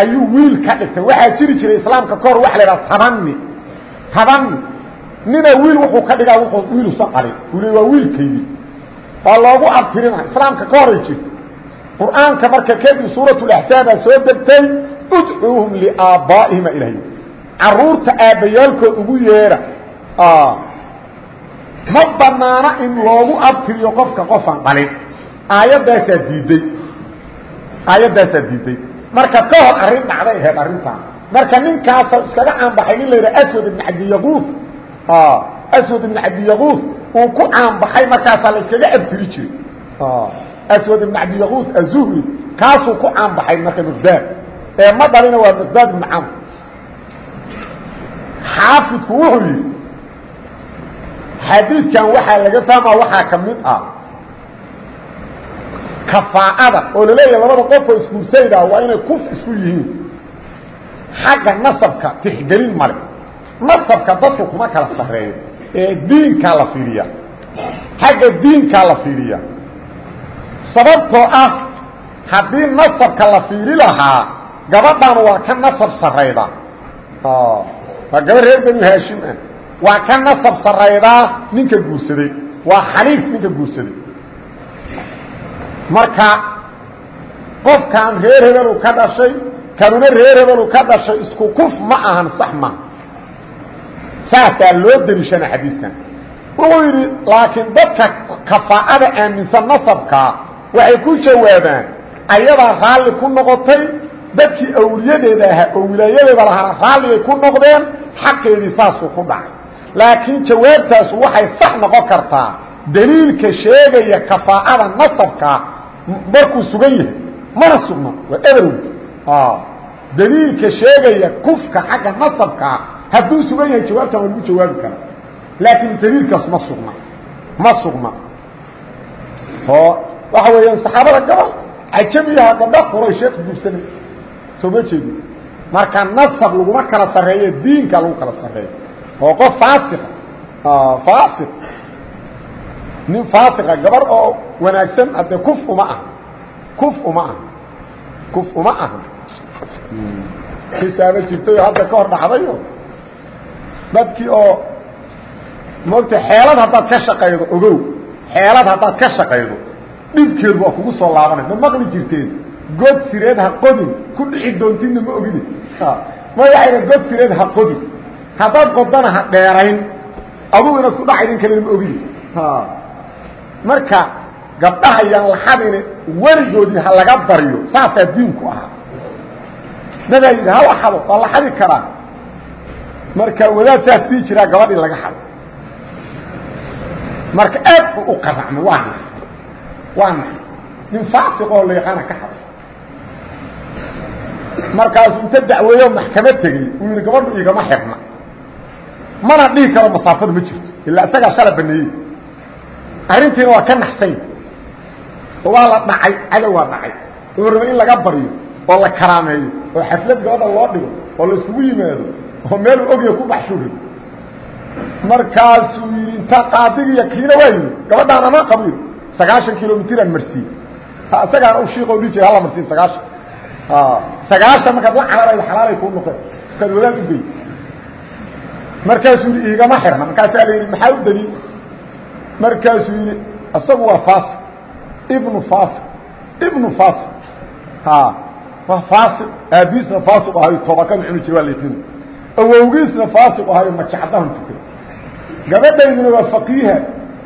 ayuu wiil ka dhigtay. Waxaa jiri jiray islaamka ka hor waxa la idhaha tabani tabani nina wiil wuxuu ka dhigaa wiilusan qalin uu le waa wiilkaydii waa loogu abtirina islaamka ka horay jirta qur'aanka marka kadib suurat laxsaabaa soo degtay udcuuhum liaabbaa'ihima ilahy carruurta aabbayaalkood ugu yeedha ma banaana in loogu abtiriyo qofka qofan dhalin. Aayaddaasaa diidday aayaddaasaa diidday marka ka hor arrin dhacday ahayd arrintaan marka ninkaasa iskaga caanbaxay nin la yidhaha aswad ibn cabdiyaquuf aswad ibn cabdiyaquuf uu ku caanbaxay markaasaa la iskaga abtiri jiray aswad ibn cabdiyaquuf azuhri kaasuu ku caanbaxay marka miqdaad ee ma dhalina waa miqdaad ibn camr xaafidku wuxuu yidhi xadiidkan waxaa laga fahmaa waxaa ka mid ah kafaa'ada oo la leeyahay labada qofoo isguursayda waa inay kuf isku yihiin. Xagga nasabka tixgelin male nasabka dadku kuma kala sareeyo ee diinkaa la fiiriya xagga diinkaa la fiiriya sababtoo ah haddii nasabka la fiiri lahaa gabadhan waa ka nasab sarayda waa gaba reer benu haashim ah. Waa ka nasab saraydaa ninka guursaday. Waa khaliif ninka guursaday. Marka qofkan reer hebelu ka dhashay kanuna reer hebelu ka dhashay isku kuf ma ahan sax ma. Saasaa loo deliishana xadiiskan. Wuxuu yidhi laakiin dadka kafaa'ada aaminsan nasabkaa waxay ku jawaabaan ayadaa raalli ku noqotay dadkii awliyadeeda ahaa oo wilaayadeeda lahaana raalligay ku noqdeen xaqeedii saasuu ku dhacay. Laakiin jawaabtaasu waxay sax noqon kartaa daliilka sheegaya kafaa'ada nasabka markuu sugan yahay. Mana sugno waa eberw daliilka sheegaya kufka xagga nasabkaa hadduu sugan yahay jawaabtan waa lagu jawaabi karaa. Laakiin daliilkaas ma sugna ma sugna waxa weeyaan saxaabada gabal cajamiyaha gabdha quraysheed guursanay soo ma jeedi marka nasab laguma kala sarreeye diinka lagu kala sarreeyo. Oo qof faasiqa faasiq. Nin faasiqa gabar oo wanaagsan haddee kuf uma aha. Kuf uma aha. Kuf uma aha. Xisaabo jirtay oo hadda ka hor dhacdayo? Dadkii oo moogta xeelad haddaad ka shaqaydo ogow. Xeelad haddaad ka shaqaydo dhibkeedu waa kugu soo laabanay. Ma maqli jirteen? God sireed ha qodin ku dhici doontinna ma ogide magaxayna god sireed ha qodin haddaad qodana ha dheerayn adugu inaad ku dhacaydin kalena ma ogide marka gabdhaha yaan laxadine weligoodii ha laga baryo saasaa diinku ahaa nadaa yidhi hala xado waa la xadi karaa. Marka wadaad saas dii jiraa gabadhii laga xado. Marka aad u qaracmay waa naxay waa naxay nin faasiq oo la yaqaana ka xado markaasuu inta dacweeyo maxkamad tegey uu yidhi gabadhu igama xirna. Mana dhihi karo masaafadu ma jirto ilaa isagaa shala baneeyey. Arrintiina waa ka naxsany oo waa la dhacay cadow waa dhacay. Wuxuu raba in laga baryo oo la karaameeyo oo xaflad gabadha loo dhigo oo la iskugu yimaado oo meel uu ogya ku baxshuri markaasuu yidhi inta qaadigiiyo kiina waa yimi gabadhaan ama qabiil sagaashan kilomitiraan marsiiye isagaana u shiiqoo dhihi jira hala marsiiye sagaashan. Sagaashan markaad la cararayda xalaalay kuu noqon markaad wadaad u gey markaasuu yidhi igama xirna. Markaasaa la yidhi maxaa u daliil? Markaasuu yidhi isagu waa faasiq ibnu faasiq ibnu faasiq. Waa faasiq aabiisna faasiq ahayo toobakanu cuni jira waa laakiin awowgiisna faasiq ahayo majacdahan tukay. Gabadhayduna waa faqiiha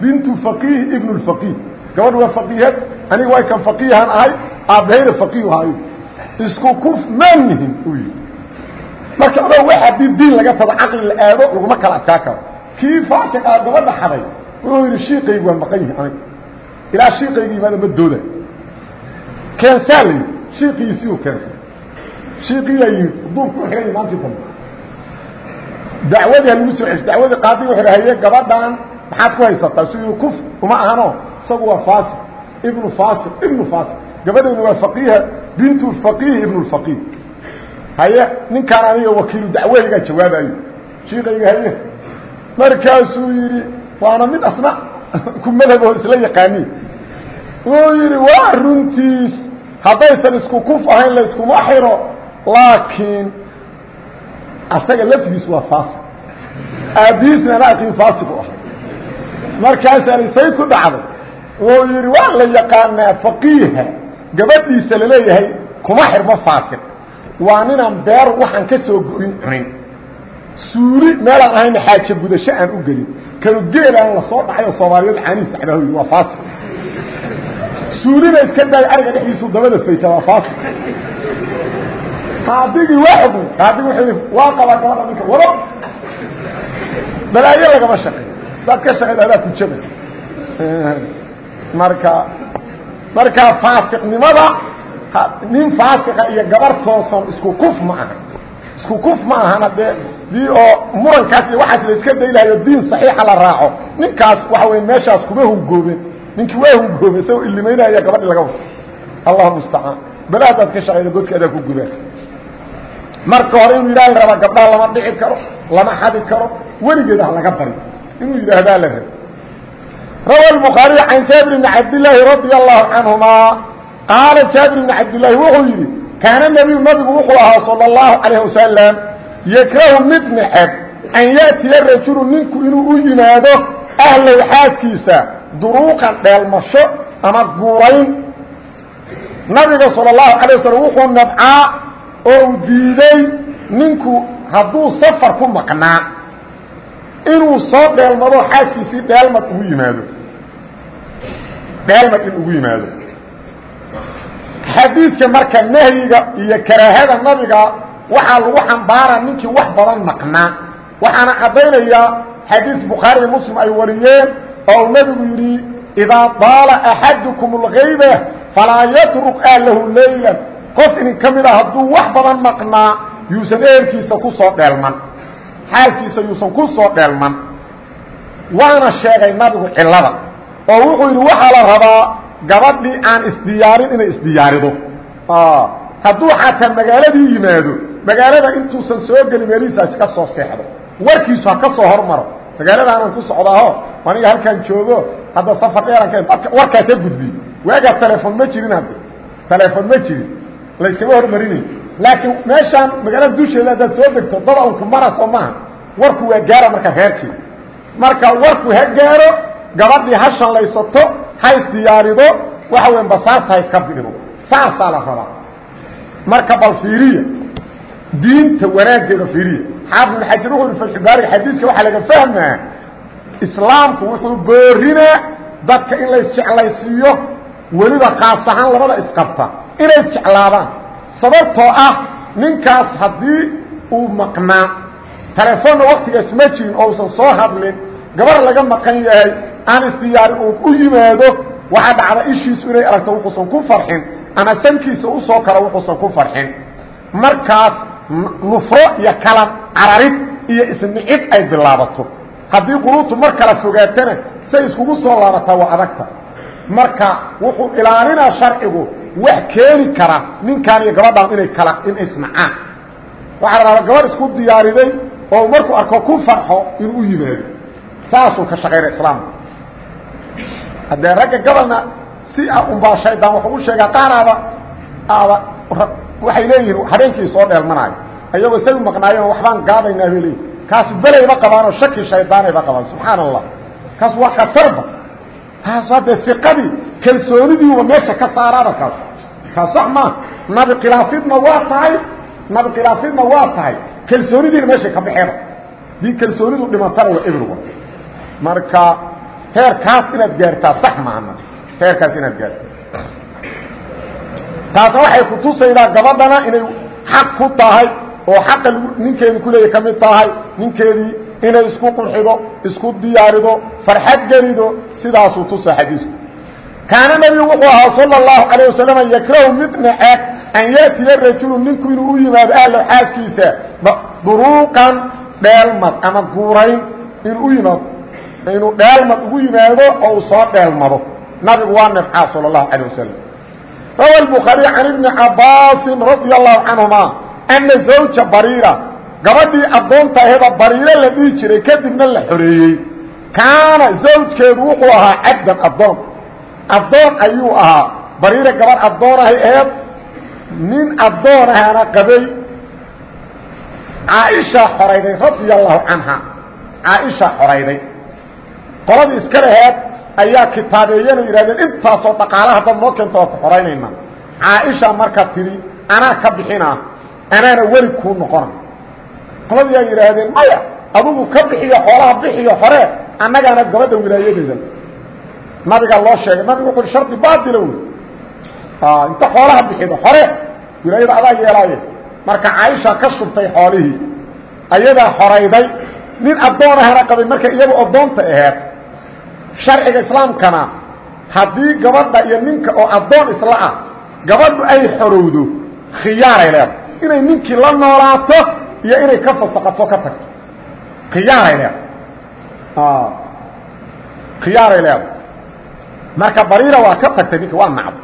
bintu faqiih ibnu lfaqiih gabadh waa faqiihad aniga way kan faqiihan ahay aabbahayna faqiih haayo isku kuf manihin uu yidhi. Marka adoo wax haddii diin laga tago caqli la aado laguma kala adkaa karo. Kii faasiq aa gabadha xaday wuxuu yidhi shiiqaygu waa maqan yihi aniga ilaa shiiqayga yimaada ma dooda. Keensaa la yidhi shiiqiisii uu keensay. Shiiqiyaa yimid duubku u xihan maantii dambe. Dacwadii ha lagu soo cesho dacwadii qaadi wuxuu haye gabadhan maxaad ku haysataa? Yidhi kuf uma ahano isagu waa faasiq ibnu faasiq ibnu faasiq gabadhayna waa faqiiha bintu faqiih ibnu lfaqiih haye ninkaan aniga wakiilu dacwahaygaa jawaabayo shiiqayga haye markaasuu yidhi waana mid asna ku madhaboo isla yaqaaniin wuu yidhi waa runtiis haddaysan isku kuf ahayn layskuma xiro laakiin asaga laftigiis waa faasiq aabbihiisna ana aqiin faasiq u ah markaasaa say ku dhacday wuu yidhi waa la yaqaanaa faqiiha gabadhiisa la leeyahay kuma xirmo faasiq waa ninaan beer waxaan ka soo go'in cunin suuli meelaan ahayna xaaja gudasho aan u gelin. Kanu geelaan la soo dhacay oo soomaaliyad caaniis saxbahoy waa faasiq suulina iska daay ariga dhexdiisu dabada fayta waa faasiq qaadigii xugmay qaadigi wuxuu yidhi waa qabaa gabadha ninka wado. Balaayo lagama shaqeey daad ka shaqayd adaa ku jabay marka markaa faasiqnimada nin faasiqa iyo gabar toosan isku kuf ma aha. Isku kuf ma ahana dee dii oo murankaas iyo waxaas la iska daylahayo diin saxiixa la raaco. Ninkaas waxa weya meeshaas kuma hungooben ninkii waa hungoobe isagoo ilimaynaya gabadhi laga wado. Allahu mustacaan bala hadaad ka shaqayda godka adaa ku gubaan marka hore inuu yidhaha la rabaa gabdhaha lama dhici karo lama xadi karo weligeeda ha laga bari. Inuu yidhaahdaa la raba rawa الbخaariي can jaabir bni cabdالlaahi radي الlahu canهuma qaala jaabir bni cabdالlaahi wuxuu yidhi kaana nebiyu nabigu wuxuu ahaa salى الlahu عalayه wasalam yakrahu mid neceb an yaأtiya rajulu ninku inuu u yimaado ahlow xaaskiisa duruuqan dheelmasho ama guurayn nabiga salى الlahu عalيه waslm wuxuu nabcaa oo u diiday ninku hadduu safar ku maqnaa inuu soo dheelmado xaaskiisii dheelmad ugu yimaado. Dheelmad ugu yimaado. Xadiidka marka nahyiga iyo karaahada nabiga waxaa lagu xambaaraa ninkii wax badan maqnaa. Waxaana caddaynayaa xadiid bukhaari iyo muslim ay wariyeen oo nebigu yidhi idaa daala axadukum اlgayba falaa yatruk ahlahu leyla qof idin ka mid a hadduu wax badan maqnaa yuusan ehelkiisa ku soo dheelman xaaskiisa yuusan ku soo dheelman. Waana sheegay nabigu cilada oo wuxuu yidhi waxaa la rabaa gabadhii aan isdiyaarin inay isdiyaarido. Hadduu xataa magaaladii yimaado magaalada intuusan soo gelin meelihiisaasi ka soo seexdo. Warkiisu ha ka soo hormaro. Magaaladaanaan ku socdaaho aniga halkaan joogo hadda safar dheeranka warkaasa gudbi. Waagaa telefoon ma jirin hadda. Telefoon ma jirin. Layskama hormarinayo laakiin meeshaan magaalada dusheeda haddaad soo degto dada unku mara soo maaha warku waa gaara marka reerkii marka warku ha gaaro gabadhii ha shallaysato ha isdiyaarido waxa weya basaasta ha iska bido saasaa la rabaa. Marka bal fiiriya diinta wanaaggeeda fiiriya. Xaafid ibn xajar wuxu uhi fatxubaariga xadiidka waxaa laga fahmaa islaamku wuxuu boorinaa dadka in la isjeclaysiiyo weliba kaas ahaan labada isqabta inay isjeclaadaan. Sababtoo ah ninkaas haddii uu maqnaa telefoonna waktigaas ma jirin oo usan soo hadlin. Gabar laga maqan yahay aan isdiyaarin uu u yimaado waxaa dhacda ishiisu inay aragto wuxuusan ku farxin. Ama sankiisa u soo kala wuxuusan ku farxin. Markaas nufro iyo kala cararid iyo isnicid ay bilaabato. Haddii quluubtu mar kala fogaatana say iskugu soo laabataa waa adagta. Marka wuxuu ilaalinaa sharcigu wax keeni kara ninkaan iyo gabadhaan inay kala in isnacaan. Waxaa la gabadh isku diyaariday oo markuu arko ku farxo inuu u yimaado saasuu ka shaqaynaya islaamku haddee ragga gabalna si unbaa shaydaan wax ugu sheegaa qaaraaba aaba waxay leeyihiin habeenkii soo dheelmanaayo ayagoo isagu maqnaayeen waxbaan gaadaynaa bay leeyihiin kaas belayba qabaanoo shaki shaydaanayba qabaan subxaana allah kaas waa khatarba kaas haddee iqadii kalsoonidiiuba meesha ka saaraaba kaas. Kaas sax maa nabi khilaafidna waa tahay nabi khilaafidna waa tahay kalsoonidiina meeshay ka baxeeba dii kalsoonidu dhimantana waa ebriga marka heerkaas inaad gaartaa sax maana heerkaas inaad gaarta taasna waxay kutusaydaa gabadhana inay xaq ku tahay oo xaqa ninkeedii kuleeya ka mid tahay ninkeedii inay isku qurxido isku diyaarido farxad gelido sidaasuu tusa xadiisku. Kaana nebigu wuxuu ahaa sala اllahu calayh wasalam yakrahu mid neceb an yaatiya rajulu ninku inuu u yimaado ahlo xaaskiisa duruuqan dheelmad ama guurayn inuu u yimaado inuu dheelmad ugu yimaado oo uu soo dheelmado nabigu waa nefcaa sala اllahu calayh wasalam rawa الbukhaariي can ibni cabaasin radia allahu canهuma ana zawja bariira gabadhii addoonta aheda bariiro la dhihi jiray kadibna la xoreeyey kaana zawjkeedu wuxuu ahaa cabdan addoon addoon ayuu ahaa bariira gabadh addoonahay eed nin addoon ahana qabay caaisha xorayday radia allahu canha caaisha xorayday qoladii iska laheed ayaa kitaabeeyana yidhahdeen intaasoo dhaqaala haddaad noo keento waa ku xoraynayna caaisha markaa tidhi anaa ka bixinaa anaana weli kuu noqona qoladii ay yidhaahdeen maya adugu ka bixiyo xoolaha bixiyo hore annagaana gabadha wilaayadeeda nabigaa loo sheegay nabigu wuxu shardi baatila wey inta xoolaha bixido hore wilaayada adaa yeelaaye. Marka caaisha ka shubtay xoolihii ayadaa horayday nin addoon ahana qabay marka iyadu addoonta aheed sharciga islaamkana haddii gabadha iyo ninka oo addoon isla ah gabadhu ay xorowdo khiyaaray leedahay. Inay ninkii la noolaato iyo inay ka fasaqato ka tagto. Khiyaaray leedahay. Khiyaaray leedahay. Marka bariira waa ka tagtay ninka waa nacdo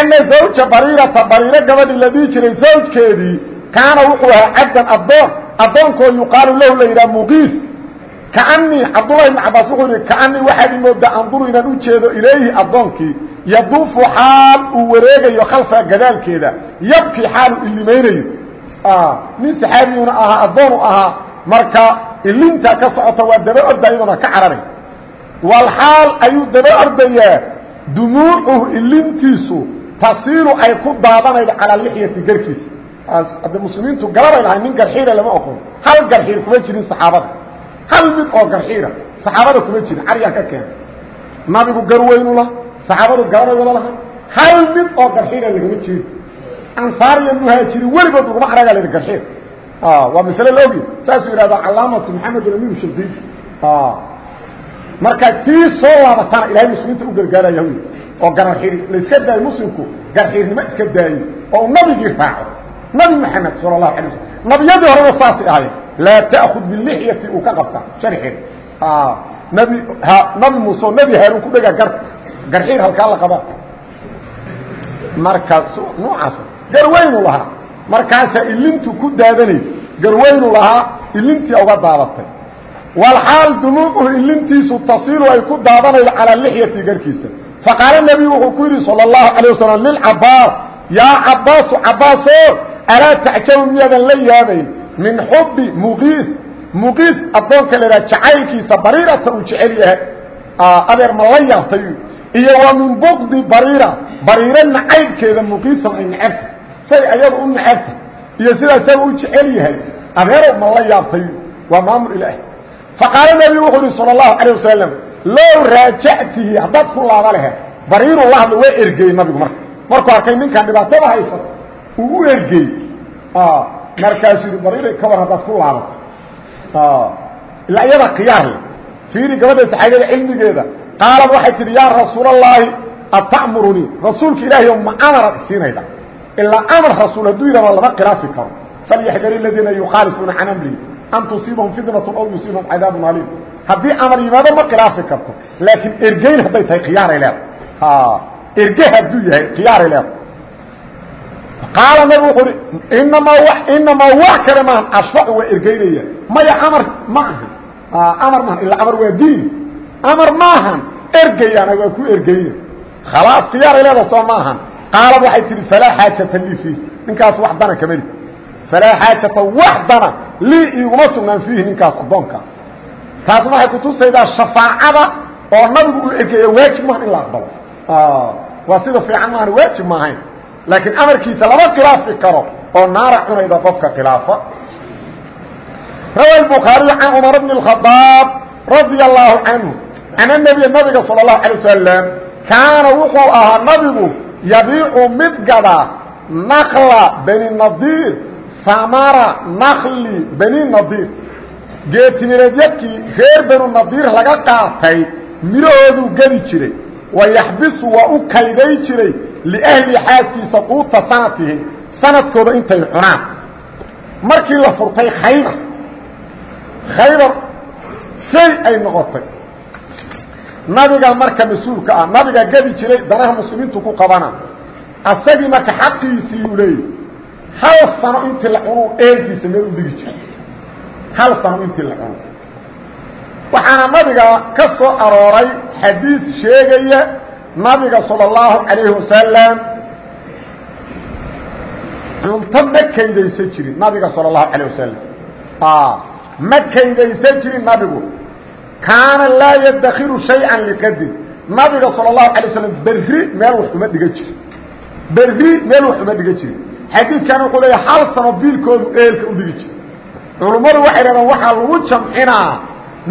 ana zawja bariirata bariiro gabadhii la dhihi jiray zawjkeedii kaana wuxuu ahaa cabdan addoon addoonkoo yuqaalu lahu la yidhaha muqiis kaanii cabdullahi ibn cabaas wuxuu yihi kaanii waxaad imoodaa anduru inaan u jeedo ilayhi addoonkii yaduufu xaal uu wareegayo khalfa gadaalkeeda yabkii xaal uu ilimaynayo nin saxaabiyuna ahaa addoonu ahaa marka ilinta ka socota waa daba orda iyaduna ka cararay walxaal ayuu daba ordayaa dumuucuhu ilintiisu tasiilu ay ku daadanaydo calaa lixyati garkiisa. Hadde muslimiintu galabay lahay nin garxiira lama oqon hal garxiir kuma jirin saxaabada. Hal mid oo garxiira saxaabada kuma jirin. Caryaa ka keena nabigu garweynu lah saxaabadu garabay wada lahay hal mid oo garxiira lagama jeedo ansaar iyo muhaajiriin weligood laguma aragaa lahi garxiir. Waa masle la ogi saasuu yidhahda calaamatu maxamed amin shadi markaa tii soo laabatana ilahay muslimiinta u gargaaraya oo garxiir laiska daayo muslimku garxiirnimo iska daayo oo nabigii raaco. Nabi maxamed sal اlahu alay waslm nabiyadii horeba saasay ahayen laa ta'kud bilixyati uu ka qabta. Sharxeed nabi nabi muuse oo nebi haaruun ku dhega gar garxiir halkaa la qaba marka noocaas garweynu lahaa. Markaasaa ilintu ku daadanay. Garweynu lahaa ilintii uga daadatay. Walxaal dumuucuhu ilintiisu tasiilu ay ku daadanaydo calaa lixyati garkiisa faqaala nebigu wuxuu ku yidhi sala allahu calayh wasalam lilcabbaas yaa cabbaasu cabbaasoo alaa tacjabu miyaadan la yaabayn min xubbi muqiis muqiis addoonka la idhaha jacaylkiisa bariirata uu jecel yahay adeer ma la yaabtay iyo waa min buqdi bariira bariiro nacaybkeeda muqiisan ay necabtay say ayadu u necabtay iyo sidaasaa u jecel yahay adeerow ma la yaabtay waa maamul ilaah faqaala nebigu wuxuu yidhi sala allahu calayh wasalam low raajactihi haddaad ku laaba lehe bariiru la hadla waa ergey nabigu marka. Markuu arkay ninkan dhibaatada haysata uu u ergey. Markaasuu yidhi bariiray ka war haddaad ku laabato ilaa iyada khiyaar le fiiri gabadha saxaabiyada cilmigeeda qaalad waxay tidhi yaa rasuul allaahi ata'murunii? Rasuulka ilaahay o ma amaraad isiinayda ilaa amar rasuul hadduu yidhahdo lama khilaafi karo. Falyaxdari aladiina yukhaalifuuna can amrihi. An tusiibahum fitnatun aw yusiibahum cadaabun aliim haddii amar yimaado ma khilaafi karto laakiin ergeyn hadday tahay khiyaaray leeda erge hadduu yahay khiyaaray leeda qaala nabig wuxuu uhi inamaa inamaa wax kale maahan ashfacu waa ergeynaya. Maya amar ma ahan amar maahan ilaa amar waa diin. Amar maahan ergayana waa ku ergeyna khalaas khiyaaray leeda soo ma ahan qaalad waxay tihi falaa xaajata lii fiih. Ninkaas wax dana kameli falaa xaajata wax dana lii iiguma sugnaan fiihi ninkaas addoonkaa taas waxay kutusaydaa shafaacada oo nabigu u ekeeya waajib maahan in la aqbalo. Ah, waa sida fiican maahan waajib maahayn laakiin amarkiisa lama khilaafi karo oo naara cunayda qofka khilaafa. Rawa bukhaariy can cumar bn اkhadaab radia alaahu canhu ana nebiya nabiga sal اlahu alay wasalam wuxuu ahaa nabigu yabiicu mid gadaa nakla bani nadiir samara nakli bani nadiir geetimireedyadkii reer banu nadiir laga qaatay midhahooduu gedi jiray wa yaxbisu waa u kayday jiray liahli xaaskiisa quuta sanatihi sanadkooda intay cunaan. Markii la furtay khaybar khaybar shay ay noqotay. Nabiga marka mas'uulka ah nabiga gedi jiray danaha muslimiintu ku qabana. Asagii marka xaqiisii uu leeyahy hal sano intii la cuno eelkiisa meel u dhigi jiray hal sano intii la cuno waxaana nabiga ka soo arooray xadiid sheegaya nabiga salى اllahu calayhi wasalam cunto ma kaydaysan jirin nabiga salى اlahu alيه wasalam ma kaydaysan jirin nabigu kaana laa yadakiru shayئa liqadin nabiga salى الlahu alay waslam berri meel wax uma dhiga jiri berri meel wax uma dhiga jiri xadiidkan wuxuu leeya hal sano biilkoodu eelka u dhigi jiri culummadu waxay dhahdeen waxaa lagu jamcinaa.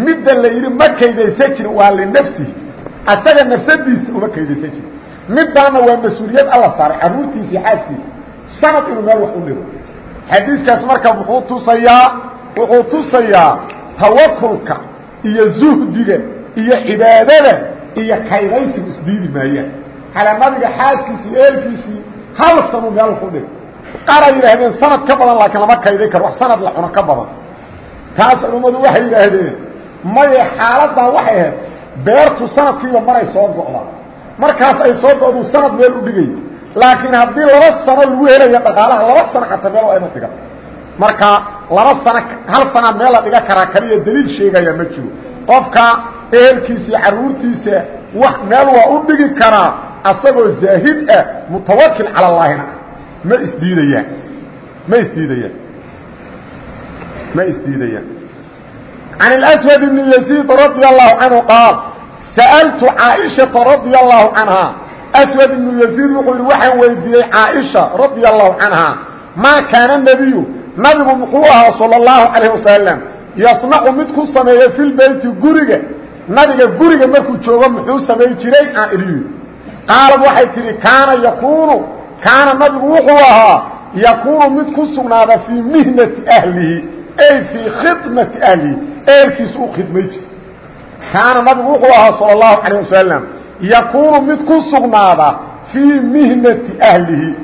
Midda la yidhi ma kaydaysan jirin waa linafsihi asaga nafsadiisa uma kaydaysan jirin middaana waa mas'uuliyad alla saaray carruurtiisa iyo xaaskiisa sanad inuu meel wax u dhigo. Xadiidkaas marka muxuu tusayaa wuxuu tusayaa tawakulka iyo zuhdiga iyo cibaadada iyo kaydaysigu isdiidi maayaan xala nabiga xaaskiisii eelkiisii hal sanu meel ku dhig qaar ay yidhaahdeen sanad ka badan laakiin lama kayday karo wax sanad la cuno ka badan. Taas culummadu waxay yidhaahdeen maye xaaladan waxay ahayd beertu sanadkiiba maray soo go'da markaas ay soo go'du sanad meel u dhigay. Laakiin haddii laba sano lagu helaya dhaqaalaha laba sano xataa meel waa ina dhiga marka laba sano hal sanaa meel la dhiga karaa kaliya daliil sheegaya ma jiro. Qofka ehelkiisa iyo carruurtiisa meel waa u dhigi karaa asagoo zaahid ah mutawakil cala ma isdiidayaan ma isdiidayaan ma isdiidayaan can اlأswad bni yaziid radia allahu canhu qaal sa'altu caaishaةa radia allahu canha aswad ibnu yaziid wuxuu yidhi waxaan weydiiyey caaisha radia allahu canha maa kaana nebiyu nabigu muxuu ahaa salى اllahu calayh wasalam yasnacu mid ku sameeya fi lbeyti guriga nabiga guriga markuu joogo muxuu samayn jiray aan iliyu qaalad waxay tidhi kaana yakuunu kaana nabigu wuxuu ahaa yakuunu mid ku sugnaada fii mihnati ahlihi ay fii khidmati ahlihi eelkiisa u khidmay jira kaana nabigu wuxuu ahaa salى اllahu calayh wasalam yakuunu mid ku sugnaada fii mihnati ahlihi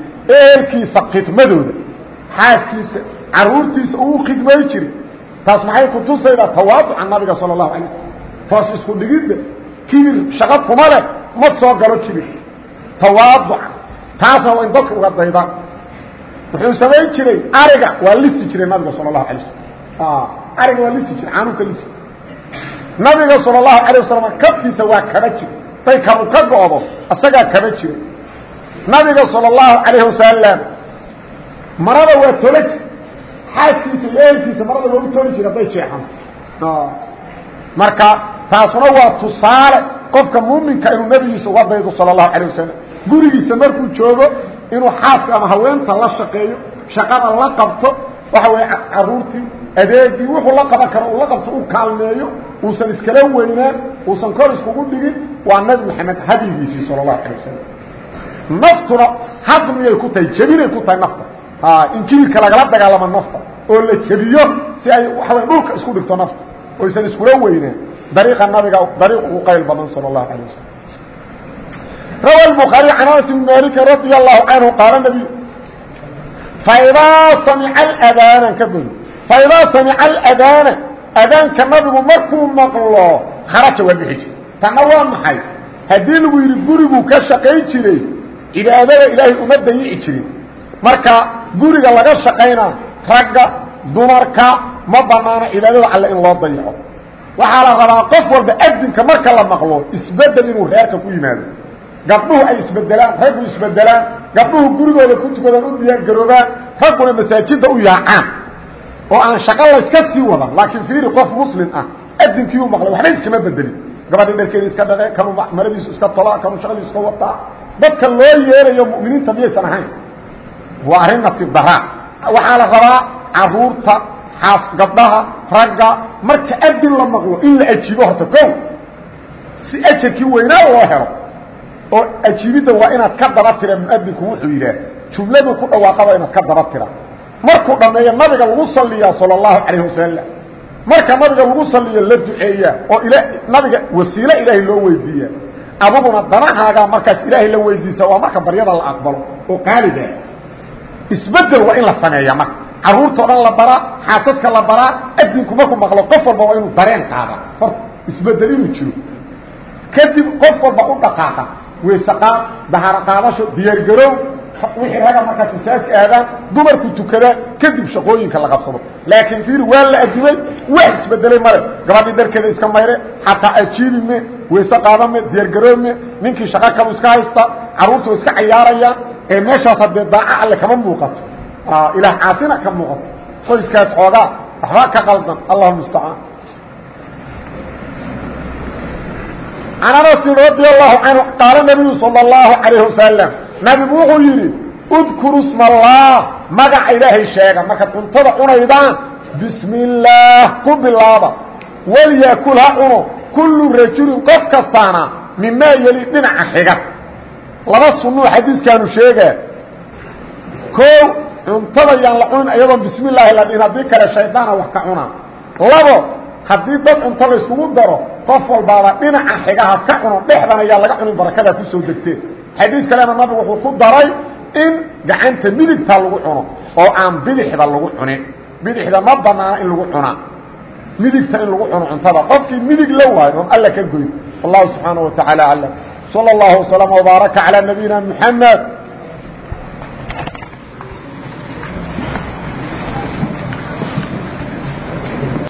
eelkiisa khidmadooda xaaskiisa caruurtiisa uu khidmay jiri taas maxay ku tusaydaa tawaaduca nabiga salى الlahu alay hoos isku dhigidda kibir shaqo kuma leh ma soo galo kibir tawaaduca taasna waa in dadka uga daydaan wuxuu samayn jiray ariga waa lisi jiray nabiga salى الlahu alay waslm ariga waa lisi jiray caanuu ka lisi nabiga salى الlahu alيه wasalam kabtiisa waa kaba jir day kabu ka go'do isagaa kaba jiray nabiga salى الlahu عalayه wasalam marada waa tola jir xaaskiisa iyo eelkiisa marada waa u toli jira hadday jeexan marka taasuna waa tusaale qofka muuminka inuu nebigiisa uga daydo salى الlahu عalيه wasalam gurigiisa markuu joogo inuu xaaska ama haweenta la shaqeeyo shaqada la qabto waxa weeye caruurtii adeegii wuxuu la qaban karo uu la qabto u kaalmeeyo uusan iskala weynaan uusan kor iskugu dhigin waa nabi maxamed hadyigiisii sala allahu calay wasalam naftuna had miyay ku tahay jebinay ku tahay nafta. Injibirka lagala dagaalamo nafta oo la jebiyo si ay waxa wey dhulka isku dhigto nafta oysan iskula weynaan dariiqa nabiga dariiq ugu qayl badan sala allahu calay wasalam rawa الbخaarي can anas bn maliki radي الlahu canhu qaala nabiy faidaa samica اadaana ka bodo faidaa samica اladaana adaanka nabigu markuu maqlo kharaja waa bixi jir tanna waa maxay haddii lagu yidhi guriguu ka shaqayn jiray cibaadada ilaahay uma dayici jirin marka guriga laga shaqaynaa ragga dumarka ma banaano cibaadada alle in loo dayaco waxaa la rabaa qof walba adinka marka la maqlo isbedel inuu reerka ku yimaado gabdhuhu ay isbedelaan raggu isbedelaan gabdhuhu gurigooda ku tukadaan u diyaargaroobaan ragguna masaajidda u yaacaan. Oo aan shaqo layska sii wadan laakiin fiiri qof muslim ah adinkiiu maqlay waxba iskama bedelin. Gabadhi dharkeeda iska dhaqe kanu maradiisu iska tola kanu shaqadiisu iska wataa dadka loo yeelayo mu'miniinta miyaysan ahayn? Waa arrin nasiib daraa waxaa la rabaa carruurta xaas gabdhaha ragga marka adin la maqlo in la ajiibo horta ko si ajarkii weynaa loo helo oo ajiibidda waa inaad ka daba tira muadinku wuxuu yidhaah jumladuu ku dhawaaqaba inaad ka daba tira. Markuu dhammeeyo nabiga lagu saliyaa sala allahu calayh wasalam marka nabiga lagu saliyo la duceeya oo nabiga wasiilo ilaahay loo weydiiya aduguna danahaagaa markaas ilaahay la weydiisa waa marka baryada la aqbalo oo qaaliga isbeddel waa in la sameeya marka. Caruurta o dhan la baraa xaasaska la baraa adinku markuu maqlo qof walba waa inuu dareen qaada. Horta isbeddel inuu jiro. Kadib qof walba u dhaqaaqa weysaqaad daharo qaadasho diyaargarow wixii raga markaas masaajidka aadaan dumarku tukadaan kadib shaqooyinka la qabsado. Laakiin fiir waa la adimay wax isbedelay male gabadhii dharkeeda iska mayre xataa ajiibi me weyse qaadame diyaargaroomme ninkii shaqo kalu iska haysta carruurta iska cayaarayaan ee meeshaas haddee daaco alle kama muuqato. Ilaah caasina ka muuqato. Qoyskaas xoogaa waxbaa ka qaldan allahu mustacaan can anasin radi allahu canhu qaala nabiyu sala allahu calayh wasalam nabigu wuxuu yidhi udkuru sma allah magaca ilaahay sheega markaad cuntada cunaydaan bismi illaah ku bilaaba walyaakul ha cuno kullu rajulin qof kastaana mimaa yeli dhinaca xiga laba sunuu xadiiskaanu sheegaa koo cuntada yaan la cunin iyadoon bismi illaahi la dhihin haddii kale shaydaana wax ka cunaa labo haddii dad cunto la yskugu daro qof walbaaba dhinaca xigaha ka cuno dhexdan ayaa laga cunin barakadaa ku soo degteen xadiis kalena nabigu wuxuu ku daray in gacanta midigta lagu cuno oo aan bidixda lagu cunin bidixda ma banaana in lagu cunaa midigta in lagu cuno cuntada qofkii midig la waayo oon alla ka goyn wallahu subxaanaه wa taعaalى aclam slى اllahu وsلم وbaaraka عalى nabiyina mحamed